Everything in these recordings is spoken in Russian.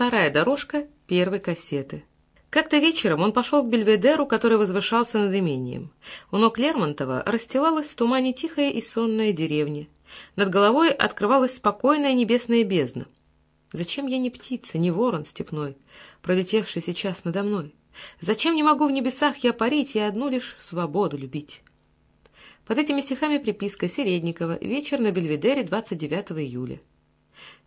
Вторая дорожка первой кассеты. Как-то вечером он пошел к Бельведеру, который возвышался над имением. У ног Лермонтова расстилалась в тумане тихая и сонная деревня. Над головой открывалась спокойная небесная бездна. Зачем я не птица, не ворон степной, пролетевший сейчас надо мной? Зачем не могу в небесах я парить и одну лишь свободу любить? Под этими стихами приписка Середникова «Вечер на Бельведере 29 июля».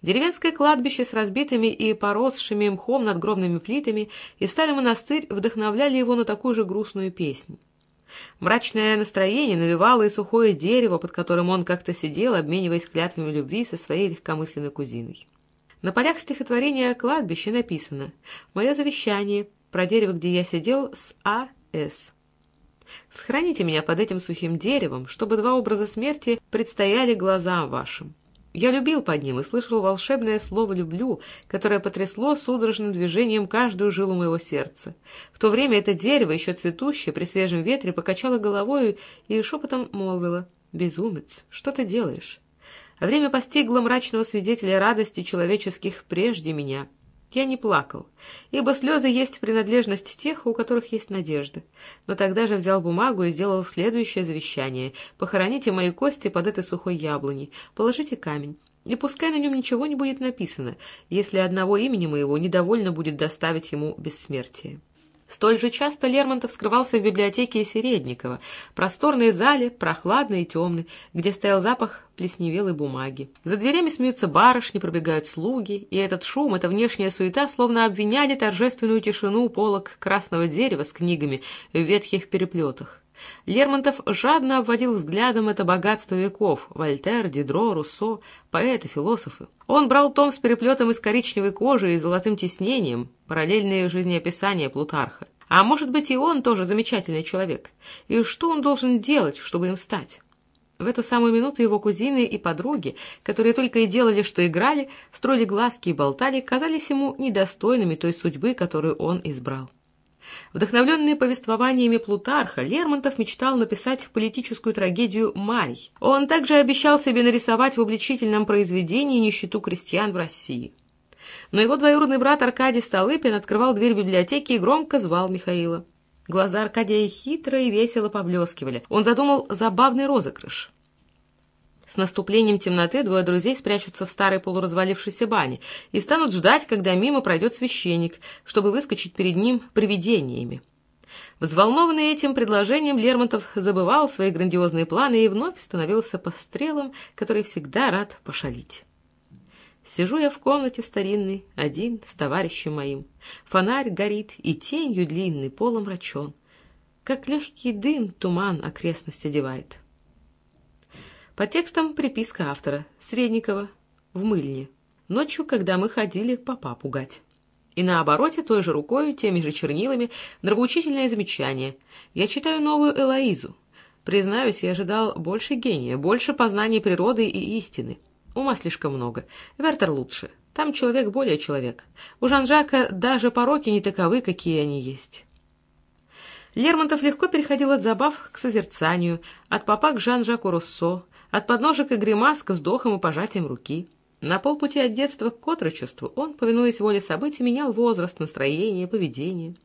Деревенское кладбище с разбитыми и поросшими мхом надгробными плитами и старый монастырь вдохновляли его на такую же грустную песню. Мрачное настроение навевало и сухое дерево, под которым он как-то сидел, обмениваясь клятвами любви со своей легкомысленной кузиной. На полях стихотворения кладбище написано «Мое завещание про дерево, где я сидел, с А.С. Сохраните меня под этим сухим деревом, чтобы два образа смерти предстояли глазам вашим. Я любил под ним и слышал волшебное слово «люблю», которое потрясло судорожным движением каждую жилу моего сердца. В то время это дерево, еще цветущее, при свежем ветре, покачало головой и шепотом молвило «Безумец, что ты делаешь?» Время постигло мрачного свидетеля радости человеческих прежде меня — я не плакал, ибо слезы есть принадлежность тех, у которых есть надежда. Но тогда же взял бумагу и сделал следующее завещание. «Похороните мои кости под этой сухой яблоней, положите камень, и пускай на нем ничего не будет написано, если одного имени моего недовольно будет доставить ему бессмертие». Столь же часто Лермонтов скрывался в библиотеке Середникова, просторной зале, прохладной и темной, где стоял запах плесневелой бумаги. За дверями смеются барышни, пробегают слуги, и этот шум, эта внешняя суета словно обвиняли торжественную тишину полок красного дерева с книгами в ветхих переплетах. Лермонтов жадно обводил взглядом это богатство веков — Вольтер, Дидро, Руссо, поэты, философы. Он брал том с переплетом из коричневой кожи и золотым тиснением, параллельные жизнеописания Плутарха. А может быть, и он тоже замечательный человек. И что он должен делать, чтобы им стать? В эту самую минуту его кузины и подруги, которые только и делали, что играли, строили глазки и болтали, казались ему недостойными той судьбы, которую он избрал. Вдохновленный повествованиями Плутарха, Лермонтов мечтал написать политическую трагедию «Марий». Он также обещал себе нарисовать в обличительном произведении нищету крестьян в России. Но его двоюродный брат Аркадий Столыпин открывал дверь библиотеки и громко звал Михаила. Глаза Аркадия хитро и весело поблескивали. Он задумал забавный розыгрыш. С наступлением темноты двое друзей спрячутся в старой полуразвалившейся бане и станут ждать, когда мимо пройдет священник, чтобы выскочить перед ним привидениями. Взволнованный этим предложением, Лермонтов забывал свои грандиозные планы и вновь становился пострелом, который всегда рад пошалить. Сижу я в комнате старинной, один, с товарищем моим. Фонарь горит, и тенью длинный, полом мрачен. Как легкий дым туман окрестность одевает. По текстам приписка автора Средникова в мыльне. Ночью, когда мы ходили папа пугать. И на обороте той же рукой, теми же чернилами, нравоучительное замечание. Я читаю новую Элоизу. Признаюсь, я ожидал больше гения, больше познаний природы и истины. Ума слишком много. Вертер лучше. Там человек более человек. У Жан-Жака даже пороки не таковы, какие они есть. Лермонтов легко переходил от забав к созерцанию, от папа к Жан-Жаку Руссо, от подножек и гримас к вздохам и пожатиям руки. На полпути от детства к отрочеству он, повинуясь воле событий, менял возраст, настроение, поведение.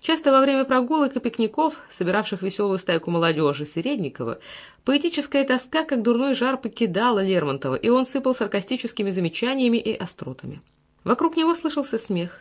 Часто во время прогулок и пикников, собиравших веселую стайку молодежи Середникова, поэтическая тоска, как дурной жар, покидала Лермонтова, и он сыпал саркастическими замечаниями и остротами. Вокруг него слышался смех.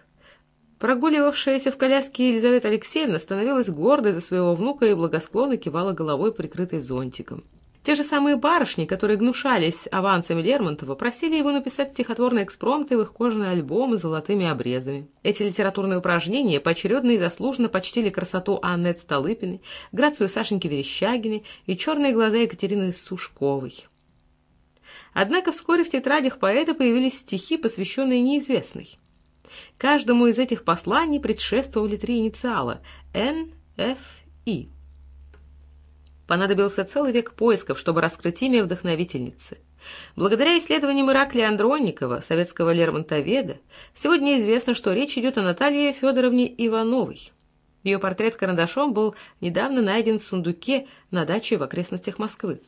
Прогуливавшаяся в коляске Елизавета Алексеевна становилась гордой за своего внука и благосклонно кивала головой, прикрытой зонтиком. Те же самые барышни, которые гнушались авансами Лермонтова, просили его написать стихотворные экспромты в их кожаные альбомы с золотыми обрезами. Эти литературные упражнения поочередно и заслуженно почтили красоту Анны Столыпиной, грацию Сашеньки Верещагиной и черные глаза Екатерины Сушковой. Однако вскоре в тетрадях поэта появились стихи, посвященные неизвестной. Каждому из этих посланий предшествовали три инициала – Н, Ф, И. Понадобился целый век поисков, чтобы раскрыть имя вдохновительницы. Благодаря исследованиям Ираклия Андронникова, советского лермонтоведа, сегодня известно, что речь идет о Наталье Федоровне Ивановой. Ее портрет карандашом был недавно найден в сундуке на даче в окрестностях Москвы.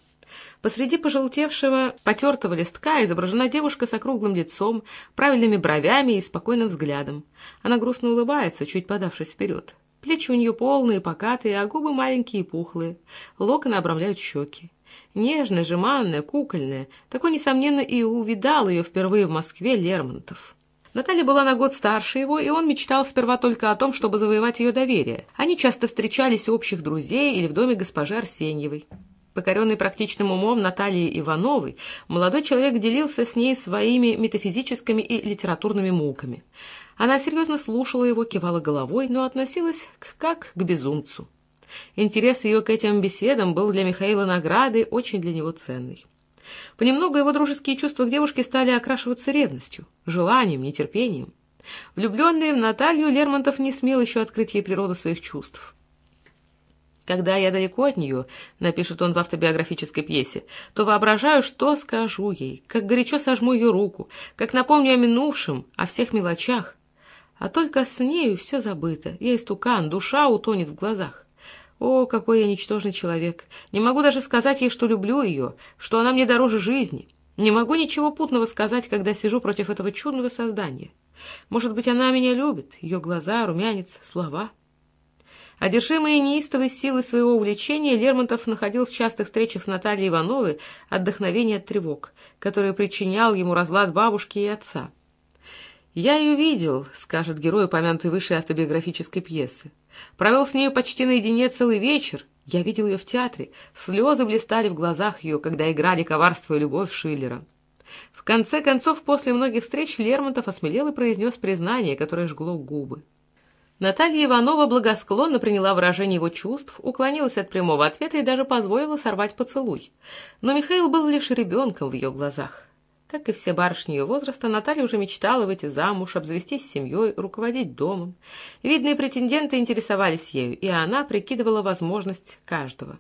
Посреди пожелтевшего, потертого листка изображена девушка с округлым лицом, правильными бровями и спокойным взглядом. Она грустно улыбается, чуть подавшись вперед. Плечи у нее полные, покатые, а губы маленькие и пухлые. Локоны обрамляют щеки. Нежная, жеманная, кукольная. Такой, несомненно, и увидал ее впервые в Москве Лермонтов. Наталья была на год старше его, и он мечтал сперва только о том, чтобы завоевать ее доверие. Они часто встречались у общих друзей или в доме госпожи Арсеньевой. Покоренный практичным умом Натальи Ивановой, молодой человек делился с ней своими метафизическими и литературными муками. Она серьезно слушала его, кивала головой, но относилась к, как к безумцу. Интерес ее к этим беседам был для Михаила наградой, очень для него ценной. Понемногу его дружеские чувства к девушке стали окрашиваться ревностью, желанием, нетерпением. Влюбленный в Наталью Лермонтов не смел еще открыть ей природу своих чувств. Когда я далеко от нее, напишет он в автобиографической пьесе, то воображаю, что скажу ей, как горячо сожму ее руку, как напомню о минувшем, о всех мелочах. А только с нею все забыто, я истукан, душа утонет в глазах. О, какой я ничтожный человек! Не могу даже сказать ей, что люблю ее, что она мне дороже жизни. Не могу ничего путного сказать, когда сижу против этого чудного создания. Может быть, она меня любит, ее глаза, румянец, слова — Одержимый неистовой силой своего увлечения, Лермонтов находил в частых встречах с Натальей Ивановой отдохновение от тревог, которые причинял ему разлад бабушки и отца. «Я ее видел», — скажет герой упомянутой выше автобиографической пьесы. «Провел с нею почти наедине целый вечер. Я видел ее в театре. Слезы блистали в глазах ее, когда играли коварство и любовь Шиллера». В конце концов, после многих встреч Лермонтов осмелел и произнес признание, которое жгло губы. Наталья Иванова благосклонно приняла выражение его чувств, уклонилась от прямого ответа и даже позволила сорвать поцелуй. Но Михаил был лишь ребенком в ее глазах. Как и все барышни ее возраста, Наталья уже мечтала выйти замуж, обзавестись семьей, руководить домом. Видные претенденты интересовались ею, и она прикидывала возможность каждого.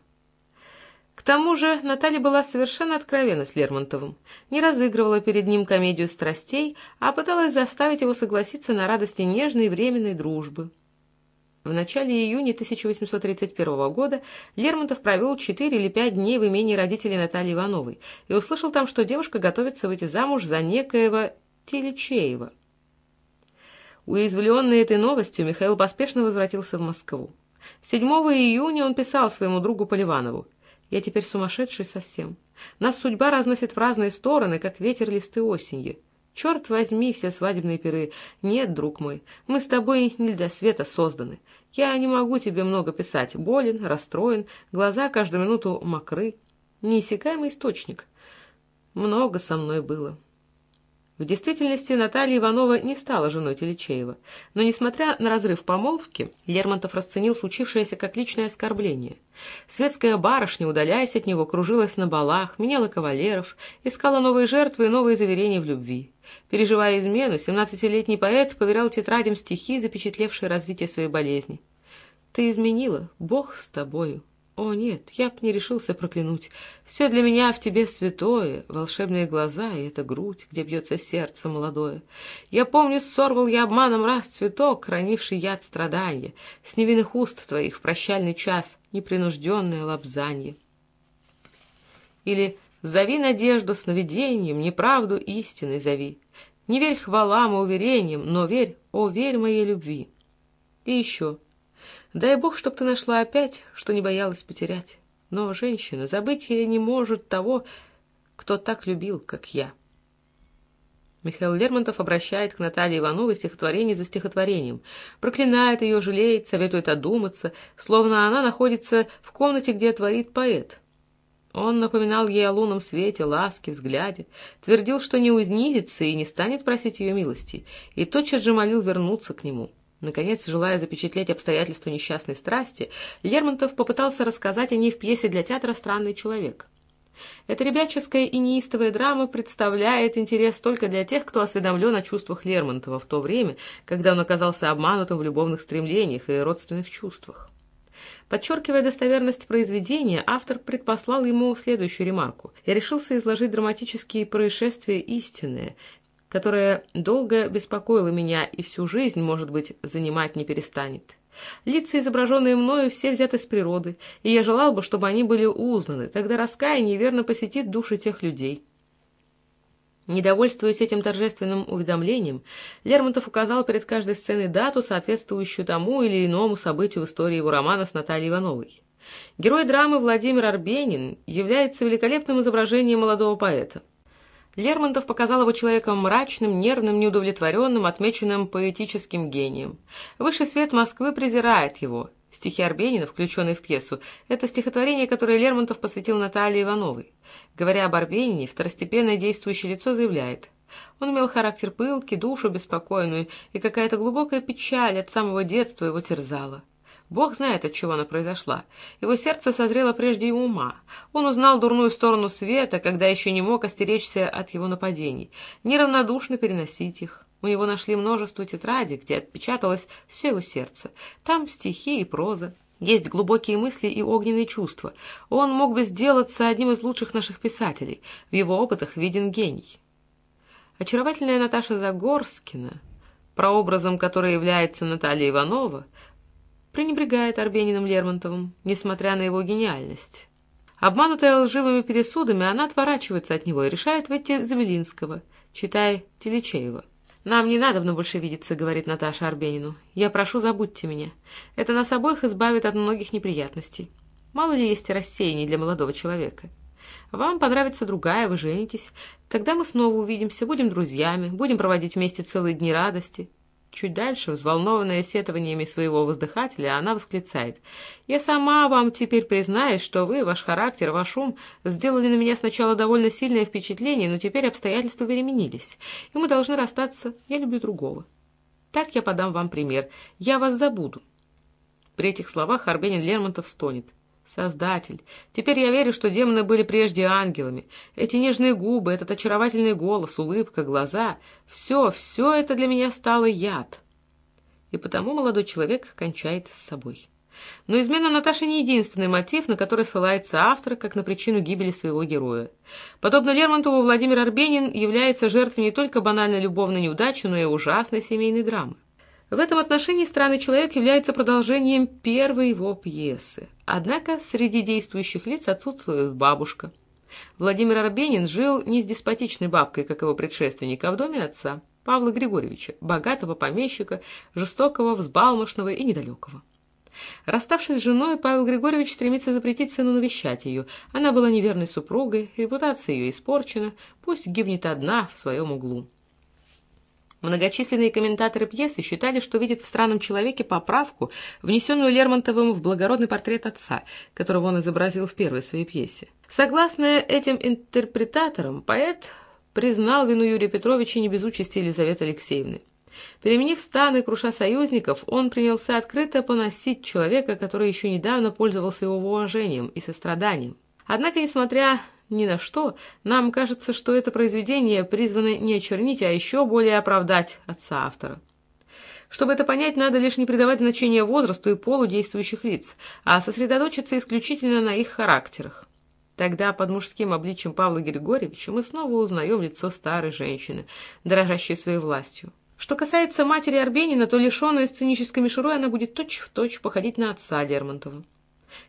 Тому же Наталья была совершенно откровенна с Лермонтовым, не разыгрывала перед ним комедию страстей, а пыталась заставить его согласиться на радости нежной временной дружбы. В начале июня 1831 года Лермонтов провел четыре или пять дней в имении родителей Натальи Ивановой и услышал там, что девушка готовится выйти замуж за некоего Телечеева. Уязвленный этой новостью, Михаил поспешно возвратился в Москву. 7 июня он писал своему другу Поливанову я теперь сумасшедший совсем. Нас судьба разносит в разные стороны, как ветер листы осенью. Черт возьми все свадебные пиры. Нет, друг мой, мы с тобой не для света созданы. Я не могу тебе много писать. Болен, расстроен, глаза каждую минуту мокры. Неиссякаемый источник. Много со мной было. В действительности Наталья Иванова не стала женой Телечеева, но, несмотря на разрыв помолвки, Лермонтов расценил случившееся как личное оскорбление. Светская барышня, удаляясь от него, кружилась на балах, меняла кавалеров, искала новые жертвы и новые заверения в любви. Переживая измену, семнадцатилетний поэт поверял тетрадям стихи, запечатлевшие развитие своей болезни. «Ты изменила, Бог с тобою». О, нет, я б не решился проклянуть. Все для меня в тебе святое, волшебные глаза и эта грудь, где бьется сердце молодое. Я помню, сорвал я обманом раз цветок, хранивший яд страдания, с невинных уст твоих в прощальный час непринужденное лапзанье. Или «Зови надежду сновидением, неправду истиной зови. Не верь хвалам и уверениям, но верь, о, верь моей любви». И еще Дай бог, чтоб ты нашла опять, что не боялась потерять. Но женщина забыть ей не может того, кто так любил, как я. Михаил Лермонтов обращает к Наталье Ивановой стихотворение за стихотворением, проклинает ее, жалеет, советует одуматься, словно она находится в комнате, где творит поэт. Он напоминал ей о лунном свете, ласке, взгляде, твердил, что не унизится и не станет просить ее милости, и тотчас же молил вернуться к нему. Наконец, желая запечатлеть обстоятельства несчастной страсти, Лермонтов попытался рассказать о ней в пьесе для театра «Странный человек». Эта ребяческая и неистовая драма представляет интерес только для тех, кто осведомлен о чувствах Лермонтова в то время, когда он оказался обманутым в любовных стремлениях и родственных чувствах. Подчеркивая достоверность произведения, автор предпослал ему следующую ремарку. «Я решился изложить драматические происшествия истинные, которая долго беспокоила меня и всю жизнь, может быть, занимать не перестанет. Лица, изображенные мною, все взяты с природы, и я желал бы, чтобы они были узнаны, тогда раскаяние верно посетит души тех людей. Недовольствуясь этим торжественным уведомлением, Лермонтов указал перед каждой сценой дату, соответствующую тому или иному событию в истории его романа с Натальей Ивановой. Герой драмы Владимир Арбенин является великолепным изображением молодого поэта. Лермонтов показал его человеком мрачным, нервным, неудовлетворенным, отмеченным поэтическим гением. Высший свет Москвы презирает его. Стихи Арбенина, включенные в пьесу, это стихотворение, которое Лермонтов посвятил Наталье Ивановой. Говоря об Арбенине, второстепенное действующее лицо заявляет он имел характер пылкий, душу беспокойную, и какая-то глубокая печаль от самого детства его терзала. Бог знает, от чего она произошла. Его сердце созрело прежде его ума. Он узнал дурную сторону света, когда еще не мог остеречься от его нападений, неравнодушно переносить их. У него нашли множество тетрадей, где отпечаталось все его сердце. Там стихи и проза. Есть глубокие мысли и огненные чувства. Он мог бы сделаться одним из лучших наших писателей. В его опытах виден гений. Очаровательная Наташа Загорскина, прообразом которой является Наталья Иванова, пренебрегает Арбениным Лермонтовым, несмотря на его гениальность. Обманутая лживыми пересудами, она отворачивается от него и решает выйти за Белинского, читая Телечеева. «Нам не надо больше видеться», — говорит Наташа Арбенину. «Я прошу, забудьте меня. Это нас обоих избавит от многих неприятностей. Мало ли есть рассеяний для молодого человека. Вам понравится другая, вы женитесь. Тогда мы снова увидимся, будем друзьями, будем проводить вместе целые дни радости. Чуть дальше, взволнованная сетованиями своего воздыхателя, она восклицает. «Я сама вам теперь признаюсь, что вы, ваш характер, ваш ум сделали на меня сначала довольно сильное впечатление, но теперь обстоятельства переменились, и мы должны расстаться. Я люблю другого. Так я подам вам пример. Я вас забуду». При этих словах Арбенин Лермонтов стонет. Создатель. Теперь я верю, что демоны были прежде ангелами. Эти нежные губы, этот очаровательный голос, улыбка, глаза — все, все это для меня стало яд. И потому молодой человек кончает с собой. Но измена Наташи не единственный мотив, на который ссылается автор, как на причину гибели своего героя. Подобно Лермонтову, Владимир Арбенин является жертвой не только банальной любовной неудачи, но и ужасной семейной драмы. В этом отношении «Странный человек» является продолжением первой его пьесы. Однако среди действующих лиц отсутствует бабушка. Владимир Арбенин жил не с деспотичной бабкой, как его предшественник, а в доме отца, Павла Григорьевича, богатого помещика, жестокого, взбалмошного и недалекого. Расставшись с женой, Павел Григорьевич стремится запретить сыну навещать ее. Она была неверной супругой, репутация ее испорчена, пусть гибнет одна в своем углу. Многочисленные комментаторы пьесы считали, что видят в странном человеке поправку, внесенную Лермонтовым в благородный портрет отца, которого он изобразил в первой своей пьесе. Согласно этим интерпретаторам, поэт признал вину Юрия Петровича не без участи Елизаветы Алексеевны. Переменив стан и круша союзников, он принялся открыто поносить человека, который еще недавно пользовался его уважением и состраданием. Однако, несмотря ни на что, нам кажется, что это произведение призвано не очернить, а еще более оправдать отца автора. Чтобы это понять, надо лишь не придавать значения возрасту и полу действующих лиц, а сосредоточиться исключительно на их характерах. Тогда под мужским обличием Павла Григорьевича мы снова узнаем лицо старой женщины, дорожащей своей властью. Что касается матери Арбенина, то лишенная сценической мишурой она будет точь-в-точь точь походить на отца Лермонтова.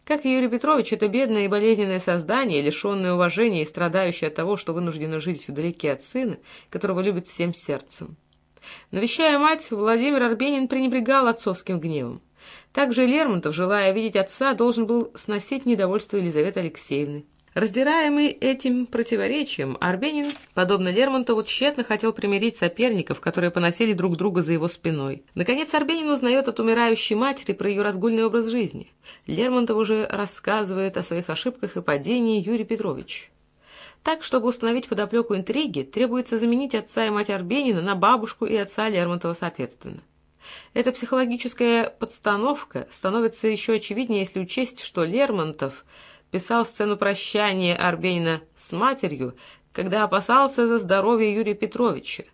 Как и Юрий Петрович, это бедное и болезненное создание, лишенное уважения и страдающее от того, что вынуждено жить вдалеке от сына, которого любит всем сердцем. Навещая мать, Владимир Арбенин пренебрегал отцовским гневом. Также Лермонтов, желая видеть отца, должен был сносить недовольство Елизаветы Алексеевны. Раздираемый этим противоречием, Арбенин, подобно Лермонтову, тщетно хотел примирить соперников, которые поносили друг друга за его спиной. Наконец Арбенин узнает от умирающей матери про ее разгульный образ жизни. Лермонтов уже рассказывает о своих ошибках и падении Юрий Петрович. Так, чтобы установить подоплеку интриги, требуется заменить отца и мать Арбенина на бабушку и отца Лермонтова соответственно. Эта психологическая подстановка становится еще очевиднее, если учесть, что Лермонтов – писал сцену прощания Арбенина с матерью, когда опасался за здоровье Юрия Петровича.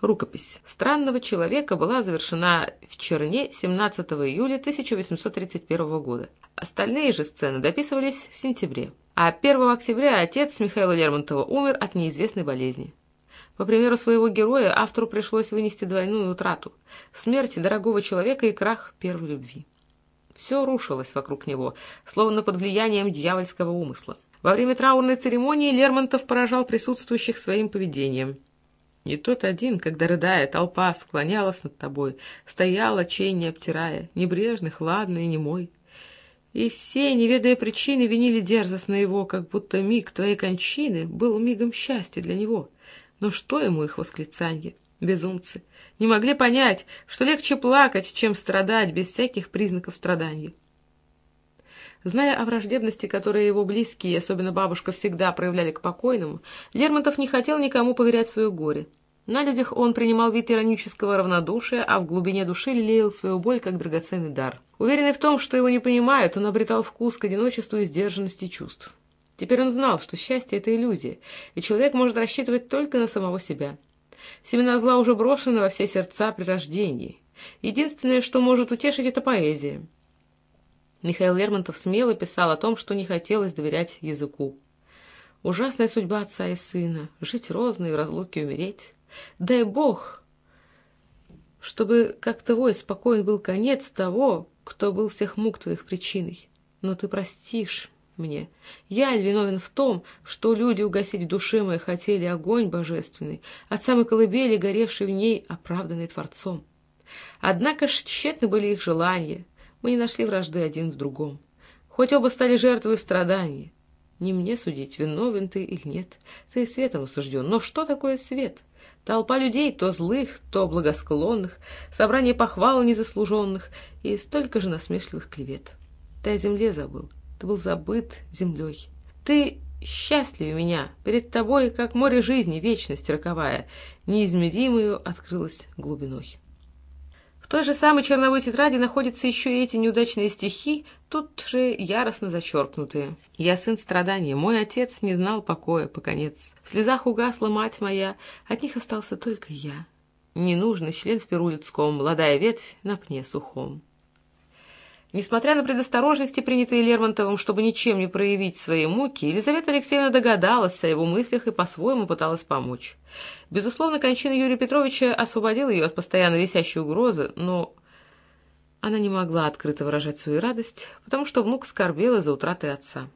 Рукопись «Странного человека» была завершена в Черне 17 июля 1831 года. Остальные же сцены дописывались в сентябре. А 1 октября отец Михаила Лермонтова умер от неизвестной болезни. По примеру своего героя, автору пришлось вынести двойную утрату — смерть дорогого человека и крах первой любви. Все рушилось вокруг него, словно под влиянием дьявольского умысла. Во время траурной церемонии Лермонтов поражал присутствующих своим поведением. И тот один, когда, рыдая, толпа склонялась над тобой, стояла, чей не обтирая, небрежный, хладный немой. И все, не ведая причины, винили дерзостно его, как будто миг твоей кончины был мигом счастья для него. Но что ему их восклицанье? Безумцы. Не могли понять, что легче плакать, чем страдать без всяких признаков страдания. Зная о враждебности, которую его близкие, особенно бабушка, всегда проявляли к покойному, Лермонтов не хотел никому поверять свое горе. На людях он принимал вид иронического равнодушия, а в глубине души лелеял свою боль как драгоценный дар. Уверенный в том, что его не понимают, он обретал вкус к одиночеству и сдержанности чувств. Теперь он знал, что счастье — это иллюзия, и человек может рассчитывать только на самого себя. Семена зла уже брошены во все сердца при рождении. Единственное, что может утешить, — это поэзия. Михаил Лермонтов смело писал о том, что не хотелось доверять языку. «Ужасная судьба отца и сына — жить розно и в разлуке умереть. Дай Бог, чтобы, как твой, спокоен был конец того, кто был всех мук твоих причиной. Но ты простишь мне. Я виновен в том, что люди угасить в душе моей хотели огонь божественный, от самой колыбели, горевший в ней, оправданный Творцом? Однако ж тщетны были их желания — мы не нашли вражды один в другом. Хоть оба стали жертвой страданий. Не мне судить, виновен ты или нет. Ты светом осужден. Но что такое свет? Толпа людей, то злых, то благосклонных, собрание похвал незаслуженных и столько же насмешливых клевет. Ты о земле забыл, ты был забыт землей. Ты счастлив меня, перед тобой, как море жизни, вечность роковая, неизмеримую открылась глубиной. В той же самой черновой тетради находятся еще и эти неудачные стихи, тут же яростно зачеркнутые. «Я сын страдания, мой отец не знал покоя, поконец. В слезах угасла мать моя, от них остался только я. Ненужный член в перу молодая ветвь на пне сухом». Несмотря на предосторожности, принятые Лермонтовым, чтобы ничем не проявить свои муки, Елизавета Алексеевна догадалась о его мыслях и по-своему пыталась помочь. Безусловно, кончина Юрия Петровича освободила ее от постоянно висящей угрозы, но она не могла открыто выражать свою радость, потому что внук скорбел из-за утраты отца.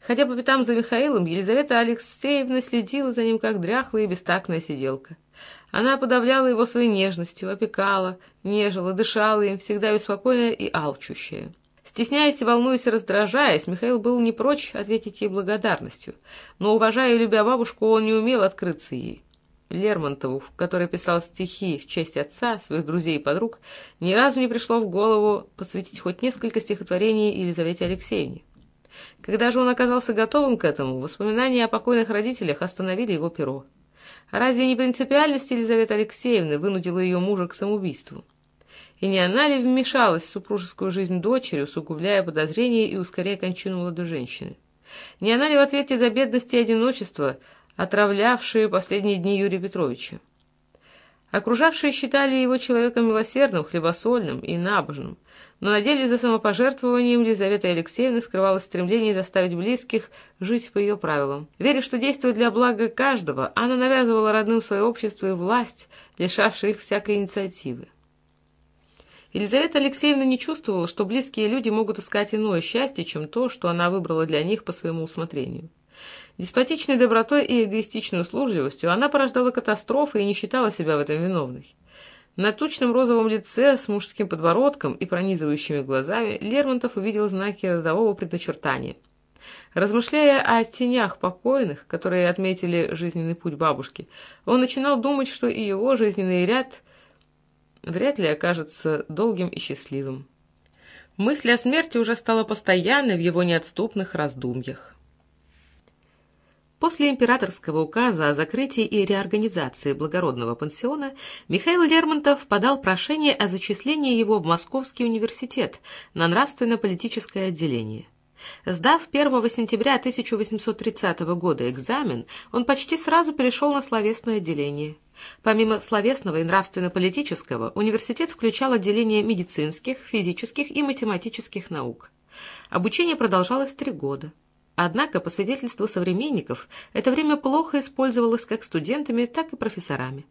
Ходя по пятам за Михаилом, Елизавета Алексеевна следила за ним, как дряхлая и бестактная сиделка. Она подавляла его своей нежностью, опекала, нежила, дышала им, всегда беспокойная и алчущая. Стесняясь и волнуясь и раздражаясь, Михаил был не прочь ответить ей благодарностью, но, уважая и любя бабушку, он не умел открыться ей. Лермонтову, который писал стихи в честь отца, своих друзей и подруг, ни разу не пришло в голову посвятить хоть несколько стихотворений Елизавете Алексеевне. Когда же он оказался готовым к этому, воспоминания о покойных родителях остановили его перо. Разве не принципиальность Елизаветы Алексеевны вынудила ее мужа к самоубийству? И не она ли вмешалась в супружескую жизнь дочери, усугубляя подозрения и ускоряя кончину молодой женщины? Не она ли в ответе за бедность и одиночество, отравлявшие последние дни Юрия Петровича? Окружавшие считали его человеком милосердным, хлебосольным и набожным, но на деле за самопожертвованием Елизаветы Алексеевны скрывалось стремление заставить близких жить по ее правилам. Веря, что действует для блага каждого, она навязывала родным свое общество и власть, лишавшая их всякой инициативы. Елизавета Алексеевна не чувствовала, что близкие люди могут искать иное счастье, чем то, что она выбрала для них по своему усмотрению. Деспотичной добротой и эгоистичной услужливостью она порождала катастрофы и не считала себя в этом виновной. На тучном розовом лице с мужским подбородком и пронизывающими глазами Лермонтов увидел знаки родового предначертания. Размышляя о тенях покойных, которые отметили жизненный путь бабушки, он начинал думать, что и его жизненный ряд вряд ли окажется долгим и счастливым. Мысль о смерти уже стала постоянной в его неотступных раздумьях. После императорского указа о закрытии и реорганизации благородного пансиона Михаил Лермонтов подал прошение о зачислении его в Московский университет на нравственно-политическое отделение. Сдав 1 сентября 1830 года экзамен, он почти сразу перешел на словесное отделение. Помимо словесного и нравственно-политического, университет включал отделение медицинских, физических и математических наук. Обучение продолжалось три года. Однако, по свидетельству современников, это время плохо использовалось как студентами, так и профессорами.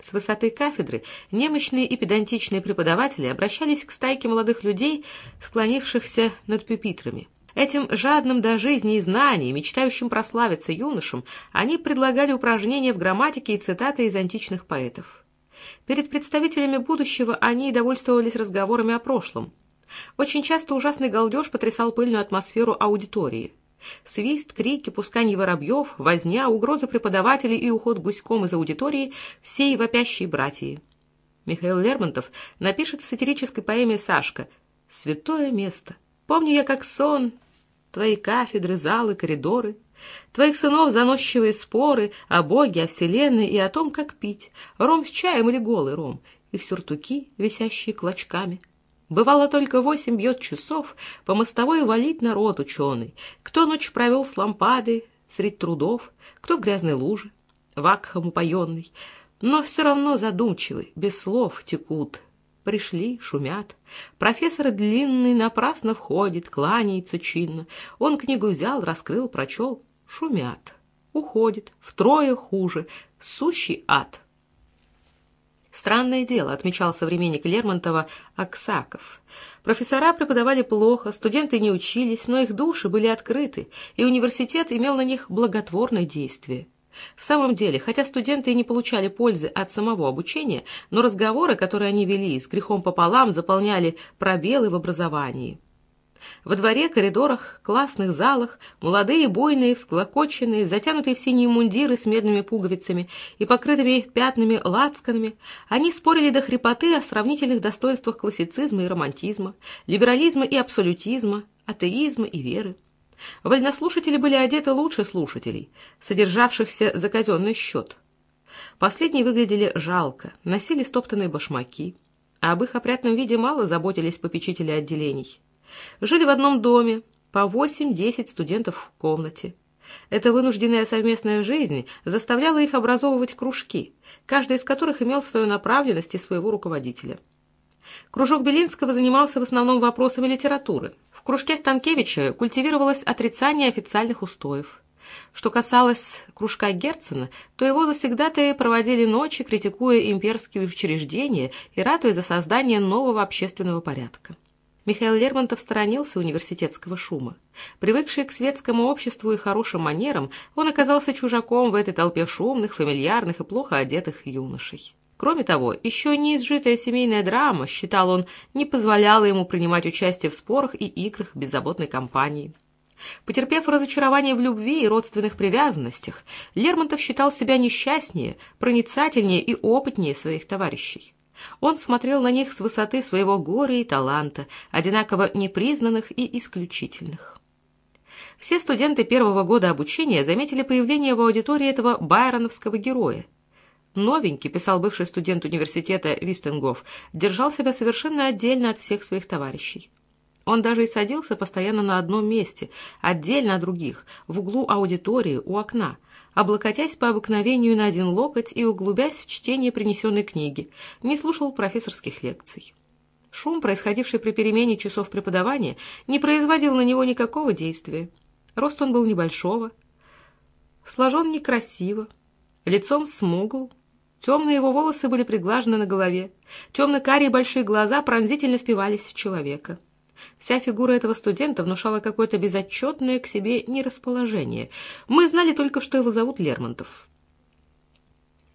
С высоты кафедры немощные и педантичные преподаватели обращались к стайке молодых людей, склонившихся над пюпитрами. Этим жадным до жизни и знаний, мечтающим прославиться юношам, они предлагали упражнения в грамматике и цитаты из античных поэтов. Перед представителями будущего они довольствовались разговорами о прошлом. Очень часто ужасный галдеж потрясал пыльную атмосферу аудитории – Свист, крики, пусканье воробьев, возня, угрозы преподавателей и уход гуськом из аудитории всей вопящей братьи. Михаил Лермонтов напишет в сатирической поэме «Сашка» «Святое место. Помню я как сон, твои кафедры, залы, коридоры, твоих сынов заносчивые споры о Боге, о Вселенной и о том, как пить, ром с чаем или голый ром, их сюртуки, висящие клочками». Бывало, только восемь бьет часов, по мостовой валит народ ученый. Кто ночь провел с лампадой, средь трудов, кто в грязной луже, вакхом упоенный. Но все равно задумчивый, без слов текут. Пришли, шумят. Профессор длинный напрасно входит, кланяется чинно. Он книгу взял, раскрыл, прочел. Шумят. Уходит. Втрое хуже. Сущий ад. Странное дело, отмечал современник Лермонтова Аксаков. Профессора преподавали плохо, студенты не учились, но их души были открыты, и университет имел на них благотворное действие. В самом деле, хотя студенты и не получали пользы от самого обучения, но разговоры, которые они вели, с грехом пополам заполняли пробелы в образовании. Во дворе, коридорах, классных залах молодые, буйные, всклокоченные, затянутые в синие мундиры с медными пуговицами и покрытыми пятнами лацканами, они спорили до хрипоты о сравнительных достоинствах классицизма и романтизма, либерализма и абсолютизма, атеизма и веры. Вольнослушатели были одеты лучше слушателей, содержавшихся за казенный счет. Последние выглядели жалко, носили стоптанные башмаки, а об их опрятном виде мало заботились попечители отделений. Жили в одном доме, по 8-10 студентов в комнате. Эта вынужденная совместная жизнь заставляла их образовывать кружки, каждый из которых имел свою направленность и своего руководителя. Кружок Белинского занимался в основном вопросами литературы. В кружке Станкевича культивировалось отрицание официальных устоев. Что касалось кружка Герцена, то его завсегдатые проводили ночи, критикуя имперские учреждения и ратуя за создание нового общественного порядка. Михаил Лермонтов сторонился университетского шума. Привыкший к светскому обществу и хорошим манерам, он оказался чужаком в этой толпе шумных, фамильярных и плохо одетых юношей. Кроме того, еще неизжитая семейная драма, считал он, не позволяла ему принимать участие в спорах и играх беззаботной компании. Потерпев разочарование в любви и родственных привязанностях, Лермонтов считал себя несчастнее, проницательнее и опытнее своих товарищей. Он смотрел на них с высоты своего горя и таланта, одинаково непризнанных и исключительных. Все студенты первого года обучения заметили появление в аудитории этого байроновского героя. Новенький, писал бывший студент университета Вистенгоф, держал себя совершенно отдельно от всех своих товарищей. Он даже и садился постоянно на одном месте, отдельно от других, в углу аудитории, у окна – облокотясь по обыкновению на один локоть и углубясь в чтение принесенной книги, не слушал профессорских лекций. Шум, происходивший при перемене часов преподавания, не производил на него никакого действия. Рост он был небольшого, сложен некрасиво, лицом смугл, темные его волосы были приглажены на голове, темно-карие большие глаза пронзительно впивались в человека. Вся фигура этого студента внушала какое-то безотчетное к себе нерасположение. Мы знали только, что его зовут Лермонтов.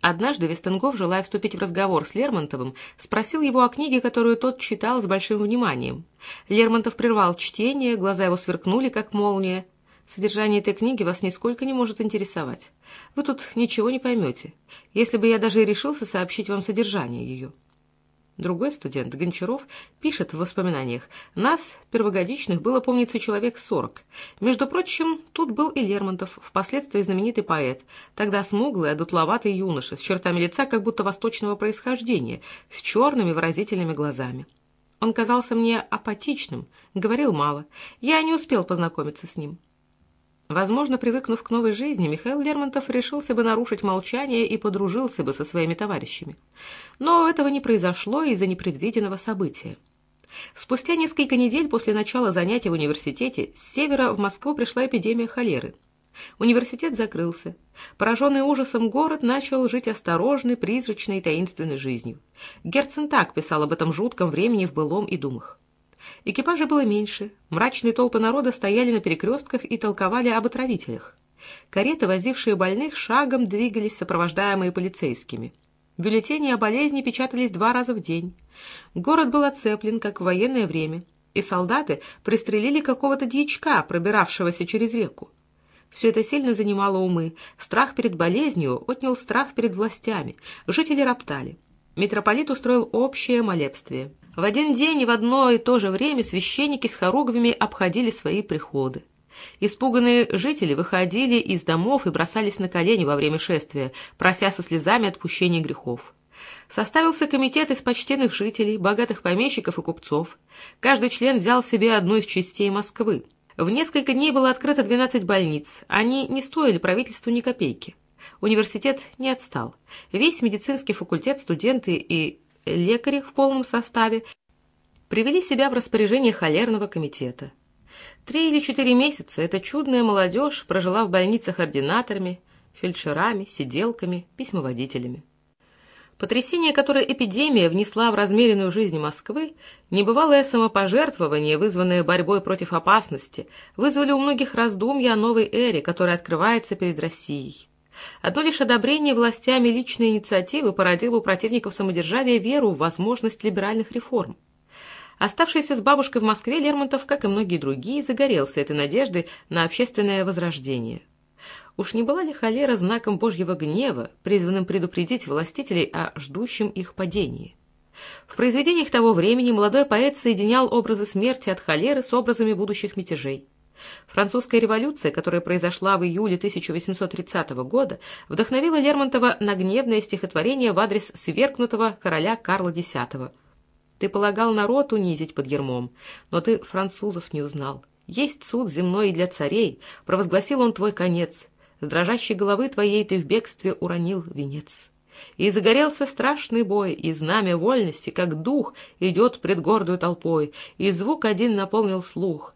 Однажды Вестенгов, желая вступить в разговор с Лермонтовым, спросил его о книге, которую тот читал с большим вниманием. Лермонтов прервал чтение, глаза его сверкнули, как молния. Содержание этой книги вас нисколько не может интересовать. Вы тут ничего не поймете, если бы я даже и решился сообщить вам содержание ее. Другой студент, Гончаров, пишет в воспоминаниях, «Нас, первогодичных, было, помнится, человек сорок. Между прочим, тут был и Лермонтов, впоследствии знаменитый поэт, тогда смуглый, одутловатый юноша, с чертами лица как будто восточного происхождения, с черными выразительными глазами. Он казался мне апатичным, говорил мало. Я не успел познакомиться с ним. Возможно, привыкнув к новой жизни, Михаил Лермонтов решился бы нарушить молчание и подружился бы со своими товарищами. Но этого не произошло из-за непредвиденного события. Спустя несколько недель после начала занятий в университете с севера в Москву пришла эпидемия холеры. Университет закрылся. Пораженный ужасом город начал жить осторожной, призрачной и таинственной жизнью. Герцен так писал об этом жутком времени в былом и думах. Экипажей было меньше, мрачные толпы народа стояли на перекрестках и толковали об отравителях. Кареты, возившие больных, шагом двигались, сопровождаемые полицейскими. Бюллетени о болезни печатались два раза в день. Город был оцеплен, как в военное время, и солдаты пристрелили какого-то дьячка, пробиравшегося через реку. Все это сильно занимало умы. Страх перед болезнью отнял страх перед властями. Жители роптали. Митрополит устроил общее молебствие. В один день и в одно и то же время священники с хоругвями обходили свои приходы. Испуганные жители выходили из домов и бросались на колени во время шествия, прося со слезами отпущения грехов. Составился комитет из почтенных жителей, богатых помещиков и купцов. Каждый член взял себе одну из частей Москвы. В несколько дней было открыто 12 больниц. Они не стоили правительству ни копейки. Университет не отстал. Весь медицинский факультет, студенты и лекари в полном составе привели себя в распоряжение холерного комитета. Три или четыре месяца эта чудная молодежь прожила в больницах ординаторами, фельдшерами, сиделками, письмоводителями. Потрясение, которое эпидемия внесла в размеренную жизнь Москвы, небывалое самопожертвование, вызванное борьбой против опасности, вызвали у многих раздумья о новой эре, которая открывается перед Россией. Одно лишь одобрение властями личной инициативы породило у противников самодержавия веру в возможность либеральных реформ. Оставшийся с бабушкой в Москве, Лермонтов, как и многие другие, загорелся этой надеждой на общественное возрождение. Уж не была ли холера знаком Божьего гнева, призванным предупредить властителей о ждущем их падении? В произведениях того времени молодой поэт соединял образы смерти от холеры с образами будущих мятежей. Французская революция, которая произошла в июле 1830 года, вдохновила Лермонтова на гневное стихотворение в адрес свергнутого короля Карла X. «Ты полагал народ унизить под ермом, но ты французов не узнал. Есть суд земной и для царей, провозгласил он твой конец. С дрожащей головы твоей ты в бегстве уронил венец». И загорелся страшный бой, и знамя вольности, как дух, идет пред гордую толпой, и звук один наполнил слух.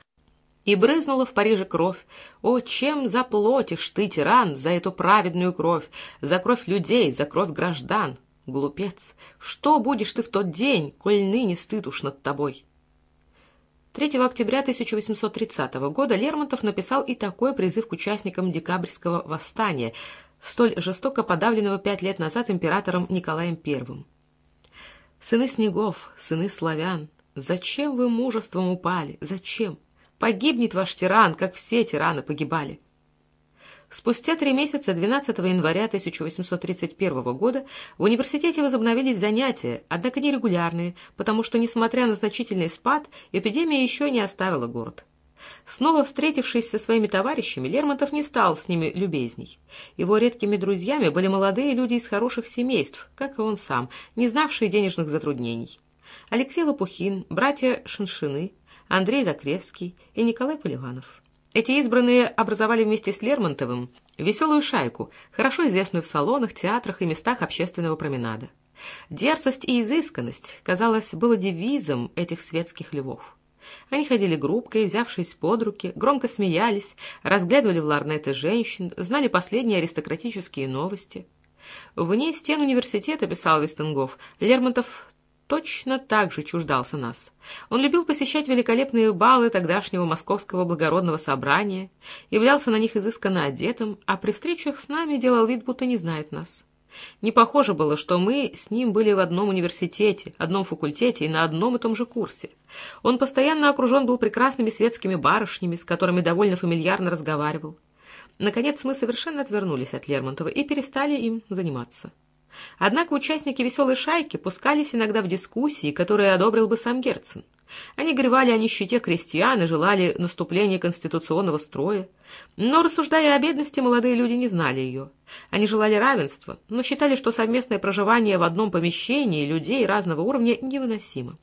И брызнула в Париже кровь. О, чем заплатишь ты, тиран, за эту праведную кровь, за кровь людей, за кровь граждан? Глупец, что будешь ты в тот день, коль ныне стыд уж над тобой? 3 октября 1830 года Лермонтов написал и такой призыв к участникам декабрьского восстания, столь жестоко подавленного пять лет назад императором Николаем I. «Сыны снегов, сыны славян, зачем вы мужеством упали? Зачем? Погибнет ваш тиран, как все тираны погибали. Спустя три месяца, 12 января 1831 года, в университете возобновились занятия, однако нерегулярные, потому что, несмотря на значительный спад, эпидемия еще не оставила город. Снова встретившись со своими товарищами, Лермонтов не стал с ними любезней. Его редкими друзьями были молодые люди из хороших семейств, как и он сам, не знавшие денежных затруднений. Алексей Лопухин, братья Шиншины, Андрей Закревский и Николай Поливанов. Эти избранные образовали вместе с Лермонтовым веселую шайку, хорошо известную в салонах, театрах и местах общественного променада. Дерзость и изысканность, казалось, было девизом этих светских львов. Они ходили группкой, взявшись под руки, громко смеялись, разглядывали в ларнеты женщин, знали последние аристократические новости. Вне стен университета, писал Вестенгоф, Лермонтов точно так же чуждался нас. Он любил посещать великолепные балы тогдашнего московского благородного собрания, являлся на них изысканно одетым, а при встречах с нами делал вид, будто не знает нас. Не похоже было, что мы с ним были в одном университете, одном факультете и на одном и том же курсе. Он постоянно окружен был прекрасными светскими барышнями, с которыми довольно фамильярно разговаривал. Наконец мы совершенно отвернулись от Лермонтова и перестали им заниматься. Однако участники веселой шайки пускались иногда в дискуссии, которые одобрил бы сам Герцен. Они горевали о нищете крестьян и желали наступления конституционного строя. Но, рассуждая о бедности, молодые люди не знали ее. Они желали равенства, но считали, что совместное проживание в одном помещении людей разного уровня невыносимо.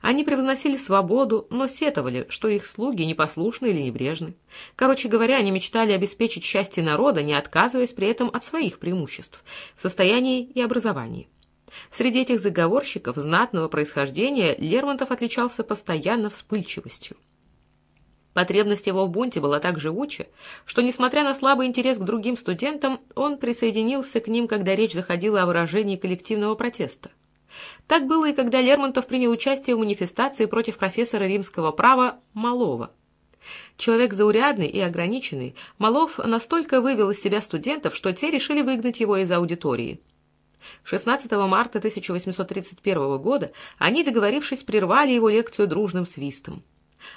Они превозносили свободу, но сетовали, что их слуги непослушны или небрежны. Короче говоря, они мечтали обеспечить счастье народа, не отказываясь при этом от своих преимуществ в состоянии и образовании. Среди этих заговорщиков знатного происхождения Лермонтов отличался постоянно вспыльчивостью. Потребность его в бунте была так живуча, что, несмотря на слабый интерес к другим студентам, он присоединился к ним, когда речь заходила о выражении коллективного протеста. Так было и когда Лермонтов принял участие в манифестации против профессора римского права Малова. Человек заурядный и ограниченный, Малов настолько вывел из себя студентов, что те решили выгнать его из аудитории. 16 марта 1831 года они, договорившись, прервали его лекцию дружным свистом.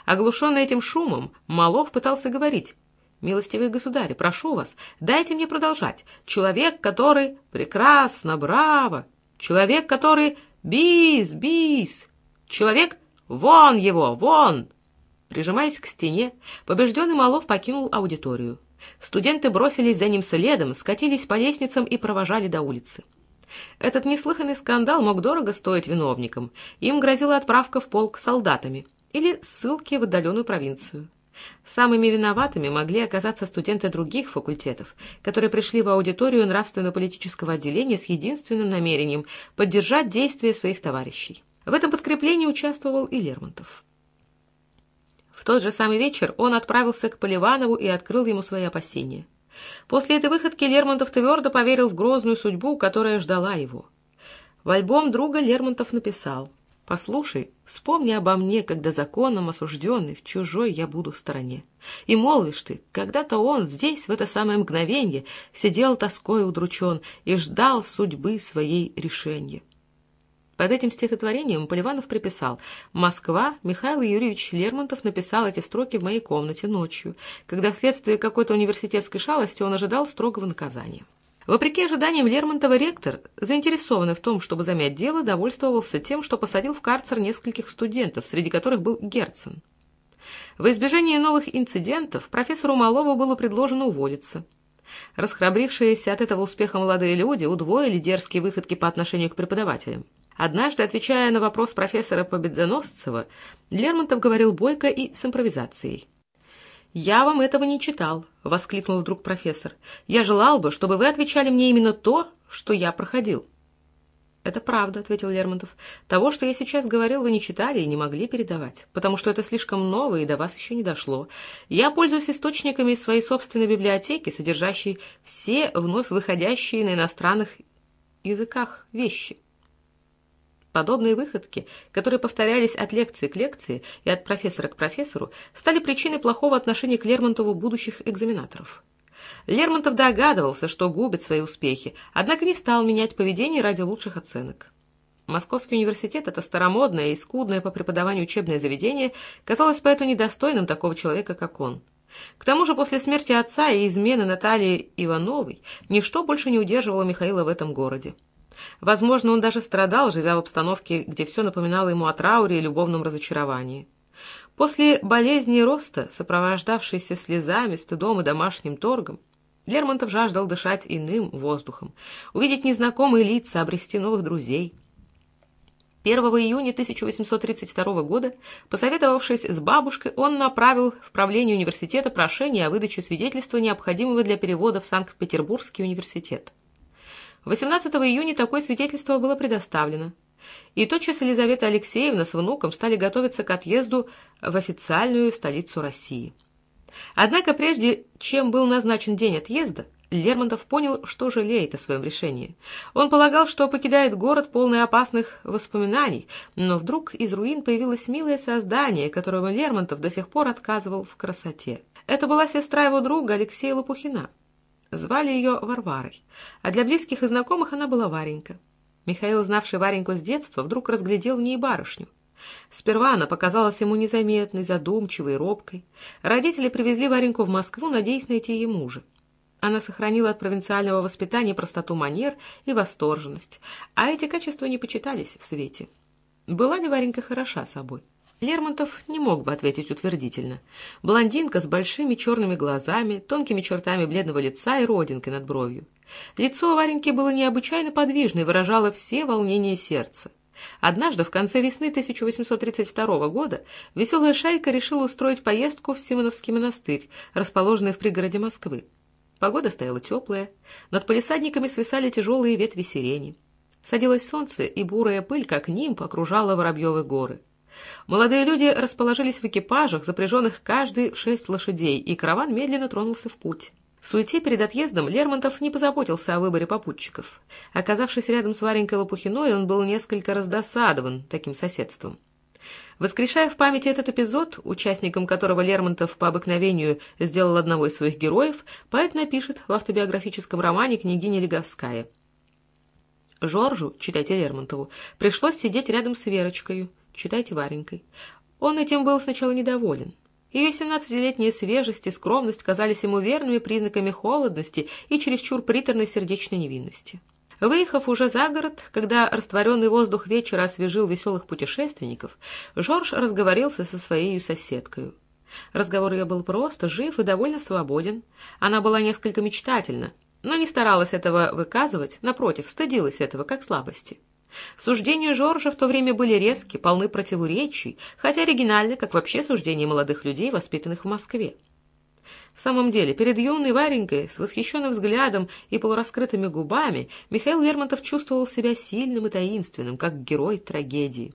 Оглушенный этим шумом, Малов пытался говорить. «Милостивый государь, прошу вас, дайте мне продолжать. Человек, который... Прекрасно, браво! Человек, который... Бис, бис! Человек... Вон его, вон!» Прижимаясь к стене, побежденный Малов покинул аудиторию. Студенты бросились за ним следом, скатились по лестницам и провожали до улицы. Этот неслыханный скандал мог дорого стоить виновникам. Им грозила отправка в полк солдатами или ссылки в отдаленную провинцию. Самыми виноватыми могли оказаться студенты других факультетов, которые пришли в аудиторию нравственно-политического отделения с единственным намерением поддержать действия своих товарищей. В этом подкреплении участвовал и Лермонтов. В тот же самый вечер он отправился к Поливанову и открыл ему свои опасения. После этой выходки Лермонтов твердо поверил в грозную судьбу, которая ждала его. В альбом друга Лермонтов написал Послушай, вспомни обо мне, когда законом осужденный, в чужой я буду в стороне. И молвишь ты, когда-то он здесь, в это самое мгновенье, сидел тоской удручен и ждал судьбы своей решения. Под этим стихотворением Поливанов приписал «Москва, Михаил Юрьевич Лермонтов написал эти строки в моей комнате ночью, когда вследствие какой-то университетской шалости он ожидал строгого наказания». Вопреки ожиданиям Лермонтова, ректор, заинтересованный в том, чтобы замять дело, довольствовался тем, что посадил в карцер нескольких студентов, среди которых был Герцен. В избежание новых инцидентов профессору Малову было предложено уволиться. Расхрабрившиеся от этого успеха молодые люди удвоили дерзкие выходки по отношению к преподавателям. Однажды, отвечая на вопрос профессора Победоносцева, Лермонтов говорил бойко и с импровизацией. «Я вам этого не читал», — воскликнул вдруг профессор. «Я желал бы, чтобы вы отвечали мне именно то, что я проходил». «Это правда», — ответил Лермонтов. «Того, что я сейчас говорил, вы не читали и не могли передавать, потому что это слишком новое и до вас еще не дошло. Я пользуюсь источниками из своей собственной библиотеки, содержащей все вновь выходящие на иностранных языках вещи». Подобные выходки, которые повторялись от лекции к лекции и от профессора к профессору, стали причиной плохого отношения к Лермонтову будущих экзаменаторов. Лермонтов догадывался, что губит свои успехи, однако не стал менять поведение ради лучших оценок. Московский университет, это старомодное и скудное по преподаванию учебное заведение, казалось поэтому недостойным такого человека, как он. К тому же после смерти отца и измены Натальи Ивановой ничто больше не удерживало Михаила в этом городе. Возможно, он даже страдал, живя в обстановке, где все напоминало ему о трауре и любовном разочаровании. После болезни роста, сопровождавшейся слезами, стыдом и домашним торгом, Лермонтов жаждал дышать иным воздухом, увидеть незнакомые лица, обрести новых друзей. 1 июня 1832 года, посоветовавшись с бабушкой, он направил в правление университета прошение о выдаче свидетельства, необходимого для перевода в Санкт-Петербургский университет. 18 июня такое свидетельство было предоставлено. И тотчас Елизавета Алексеевна с внуком стали готовиться к отъезду в официальную столицу России. Однако прежде, чем был назначен день отъезда, Лермонтов понял, что жалеет о своем решении. Он полагал, что покидает город полный опасных воспоминаний, но вдруг из руин появилось милое создание, которого Лермонтов до сих пор отказывал в красоте. Это была сестра его друга Алексея Лопухина. Звали ее Варварой, а для близких и знакомых она была Варенька. Михаил, знавший Вареньку с детства, вдруг разглядел в ней барышню. Сперва она показалась ему незаметной, задумчивой, робкой. Родители привезли Вареньку в Москву, надеясь найти ей мужа. Она сохранила от провинциального воспитания простоту манер и восторженность, а эти качества не почитались в свете. Была ли Варенька хороша собой? Лермонтов не мог бы ответить утвердительно. Блондинка с большими черными глазами, тонкими чертами бледного лица и родинкой над бровью. Лицо Вареньки было необычайно подвижно и выражало все волнения сердца. Однажды, в конце весны 1832 года, веселая шайка решила устроить поездку в Симоновский монастырь, расположенный в пригороде Москвы. Погода стояла теплая, над полисадниками свисали тяжелые ветви сирени. Садилось солнце, и бурая пыль, как нимб, окружала Воробьевы горы. Молодые люди расположились в экипажах, запряженных каждый в шесть лошадей, и караван медленно тронулся в путь. В суете перед отъездом Лермонтов не позаботился о выборе попутчиков. Оказавшись рядом с Варенькой Лопухиной, он был несколько раздосадован таким соседством. Воскрешая в памяти этот эпизод, участником которого Лермонтов по обыкновению сделал одного из своих героев, поэт напишет в автобиографическом романе «Княгиня Леговская». Жоржу, читайте Лермонтову, пришлось сидеть рядом с Верочкой, читайте Варенькой. Он этим был сначала недоволен. Ее семнадцатилетняя свежесть и скромность казались ему верными признаками холодности и чересчур приторной сердечной невинности. Выехав уже за город, когда растворенный воздух вечера освежил веселых путешественников, Жорж разговорился со своей соседкой. Разговор ее был просто, жив и довольно свободен. Она была несколько мечтательна, но не старалась этого выказывать, напротив, стыдилась этого как слабости. Суждения Жоржа в то время были резки, полны противоречий, хотя оригинальны, как вообще суждения молодых людей, воспитанных в Москве. В самом деле, перед юной Варенькой, с восхищенным взглядом и полураскрытыми губами, Михаил Лермонтов чувствовал себя сильным и таинственным, как герой трагедии.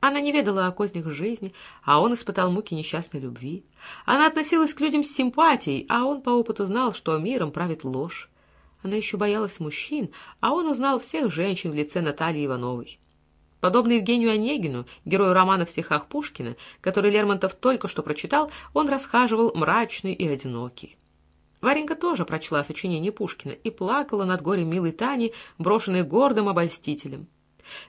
Она не ведала о кознях жизни, а он испытал муки несчастной любви. Она относилась к людям с симпатией, а он по опыту знал, что миром правит ложь. Она еще боялась мужчин, а он узнал всех женщин в лице Натальи Ивановой. Подобно Евгению Онегину, герою романа «В стихах Пушкина», который Лермонтов только что прочитал, он расхаживал мрачный и одинокий. Варенька тоже прочла сочинение Пушкина и плакала над горем милой Тани, брошенной гордым обольстителем.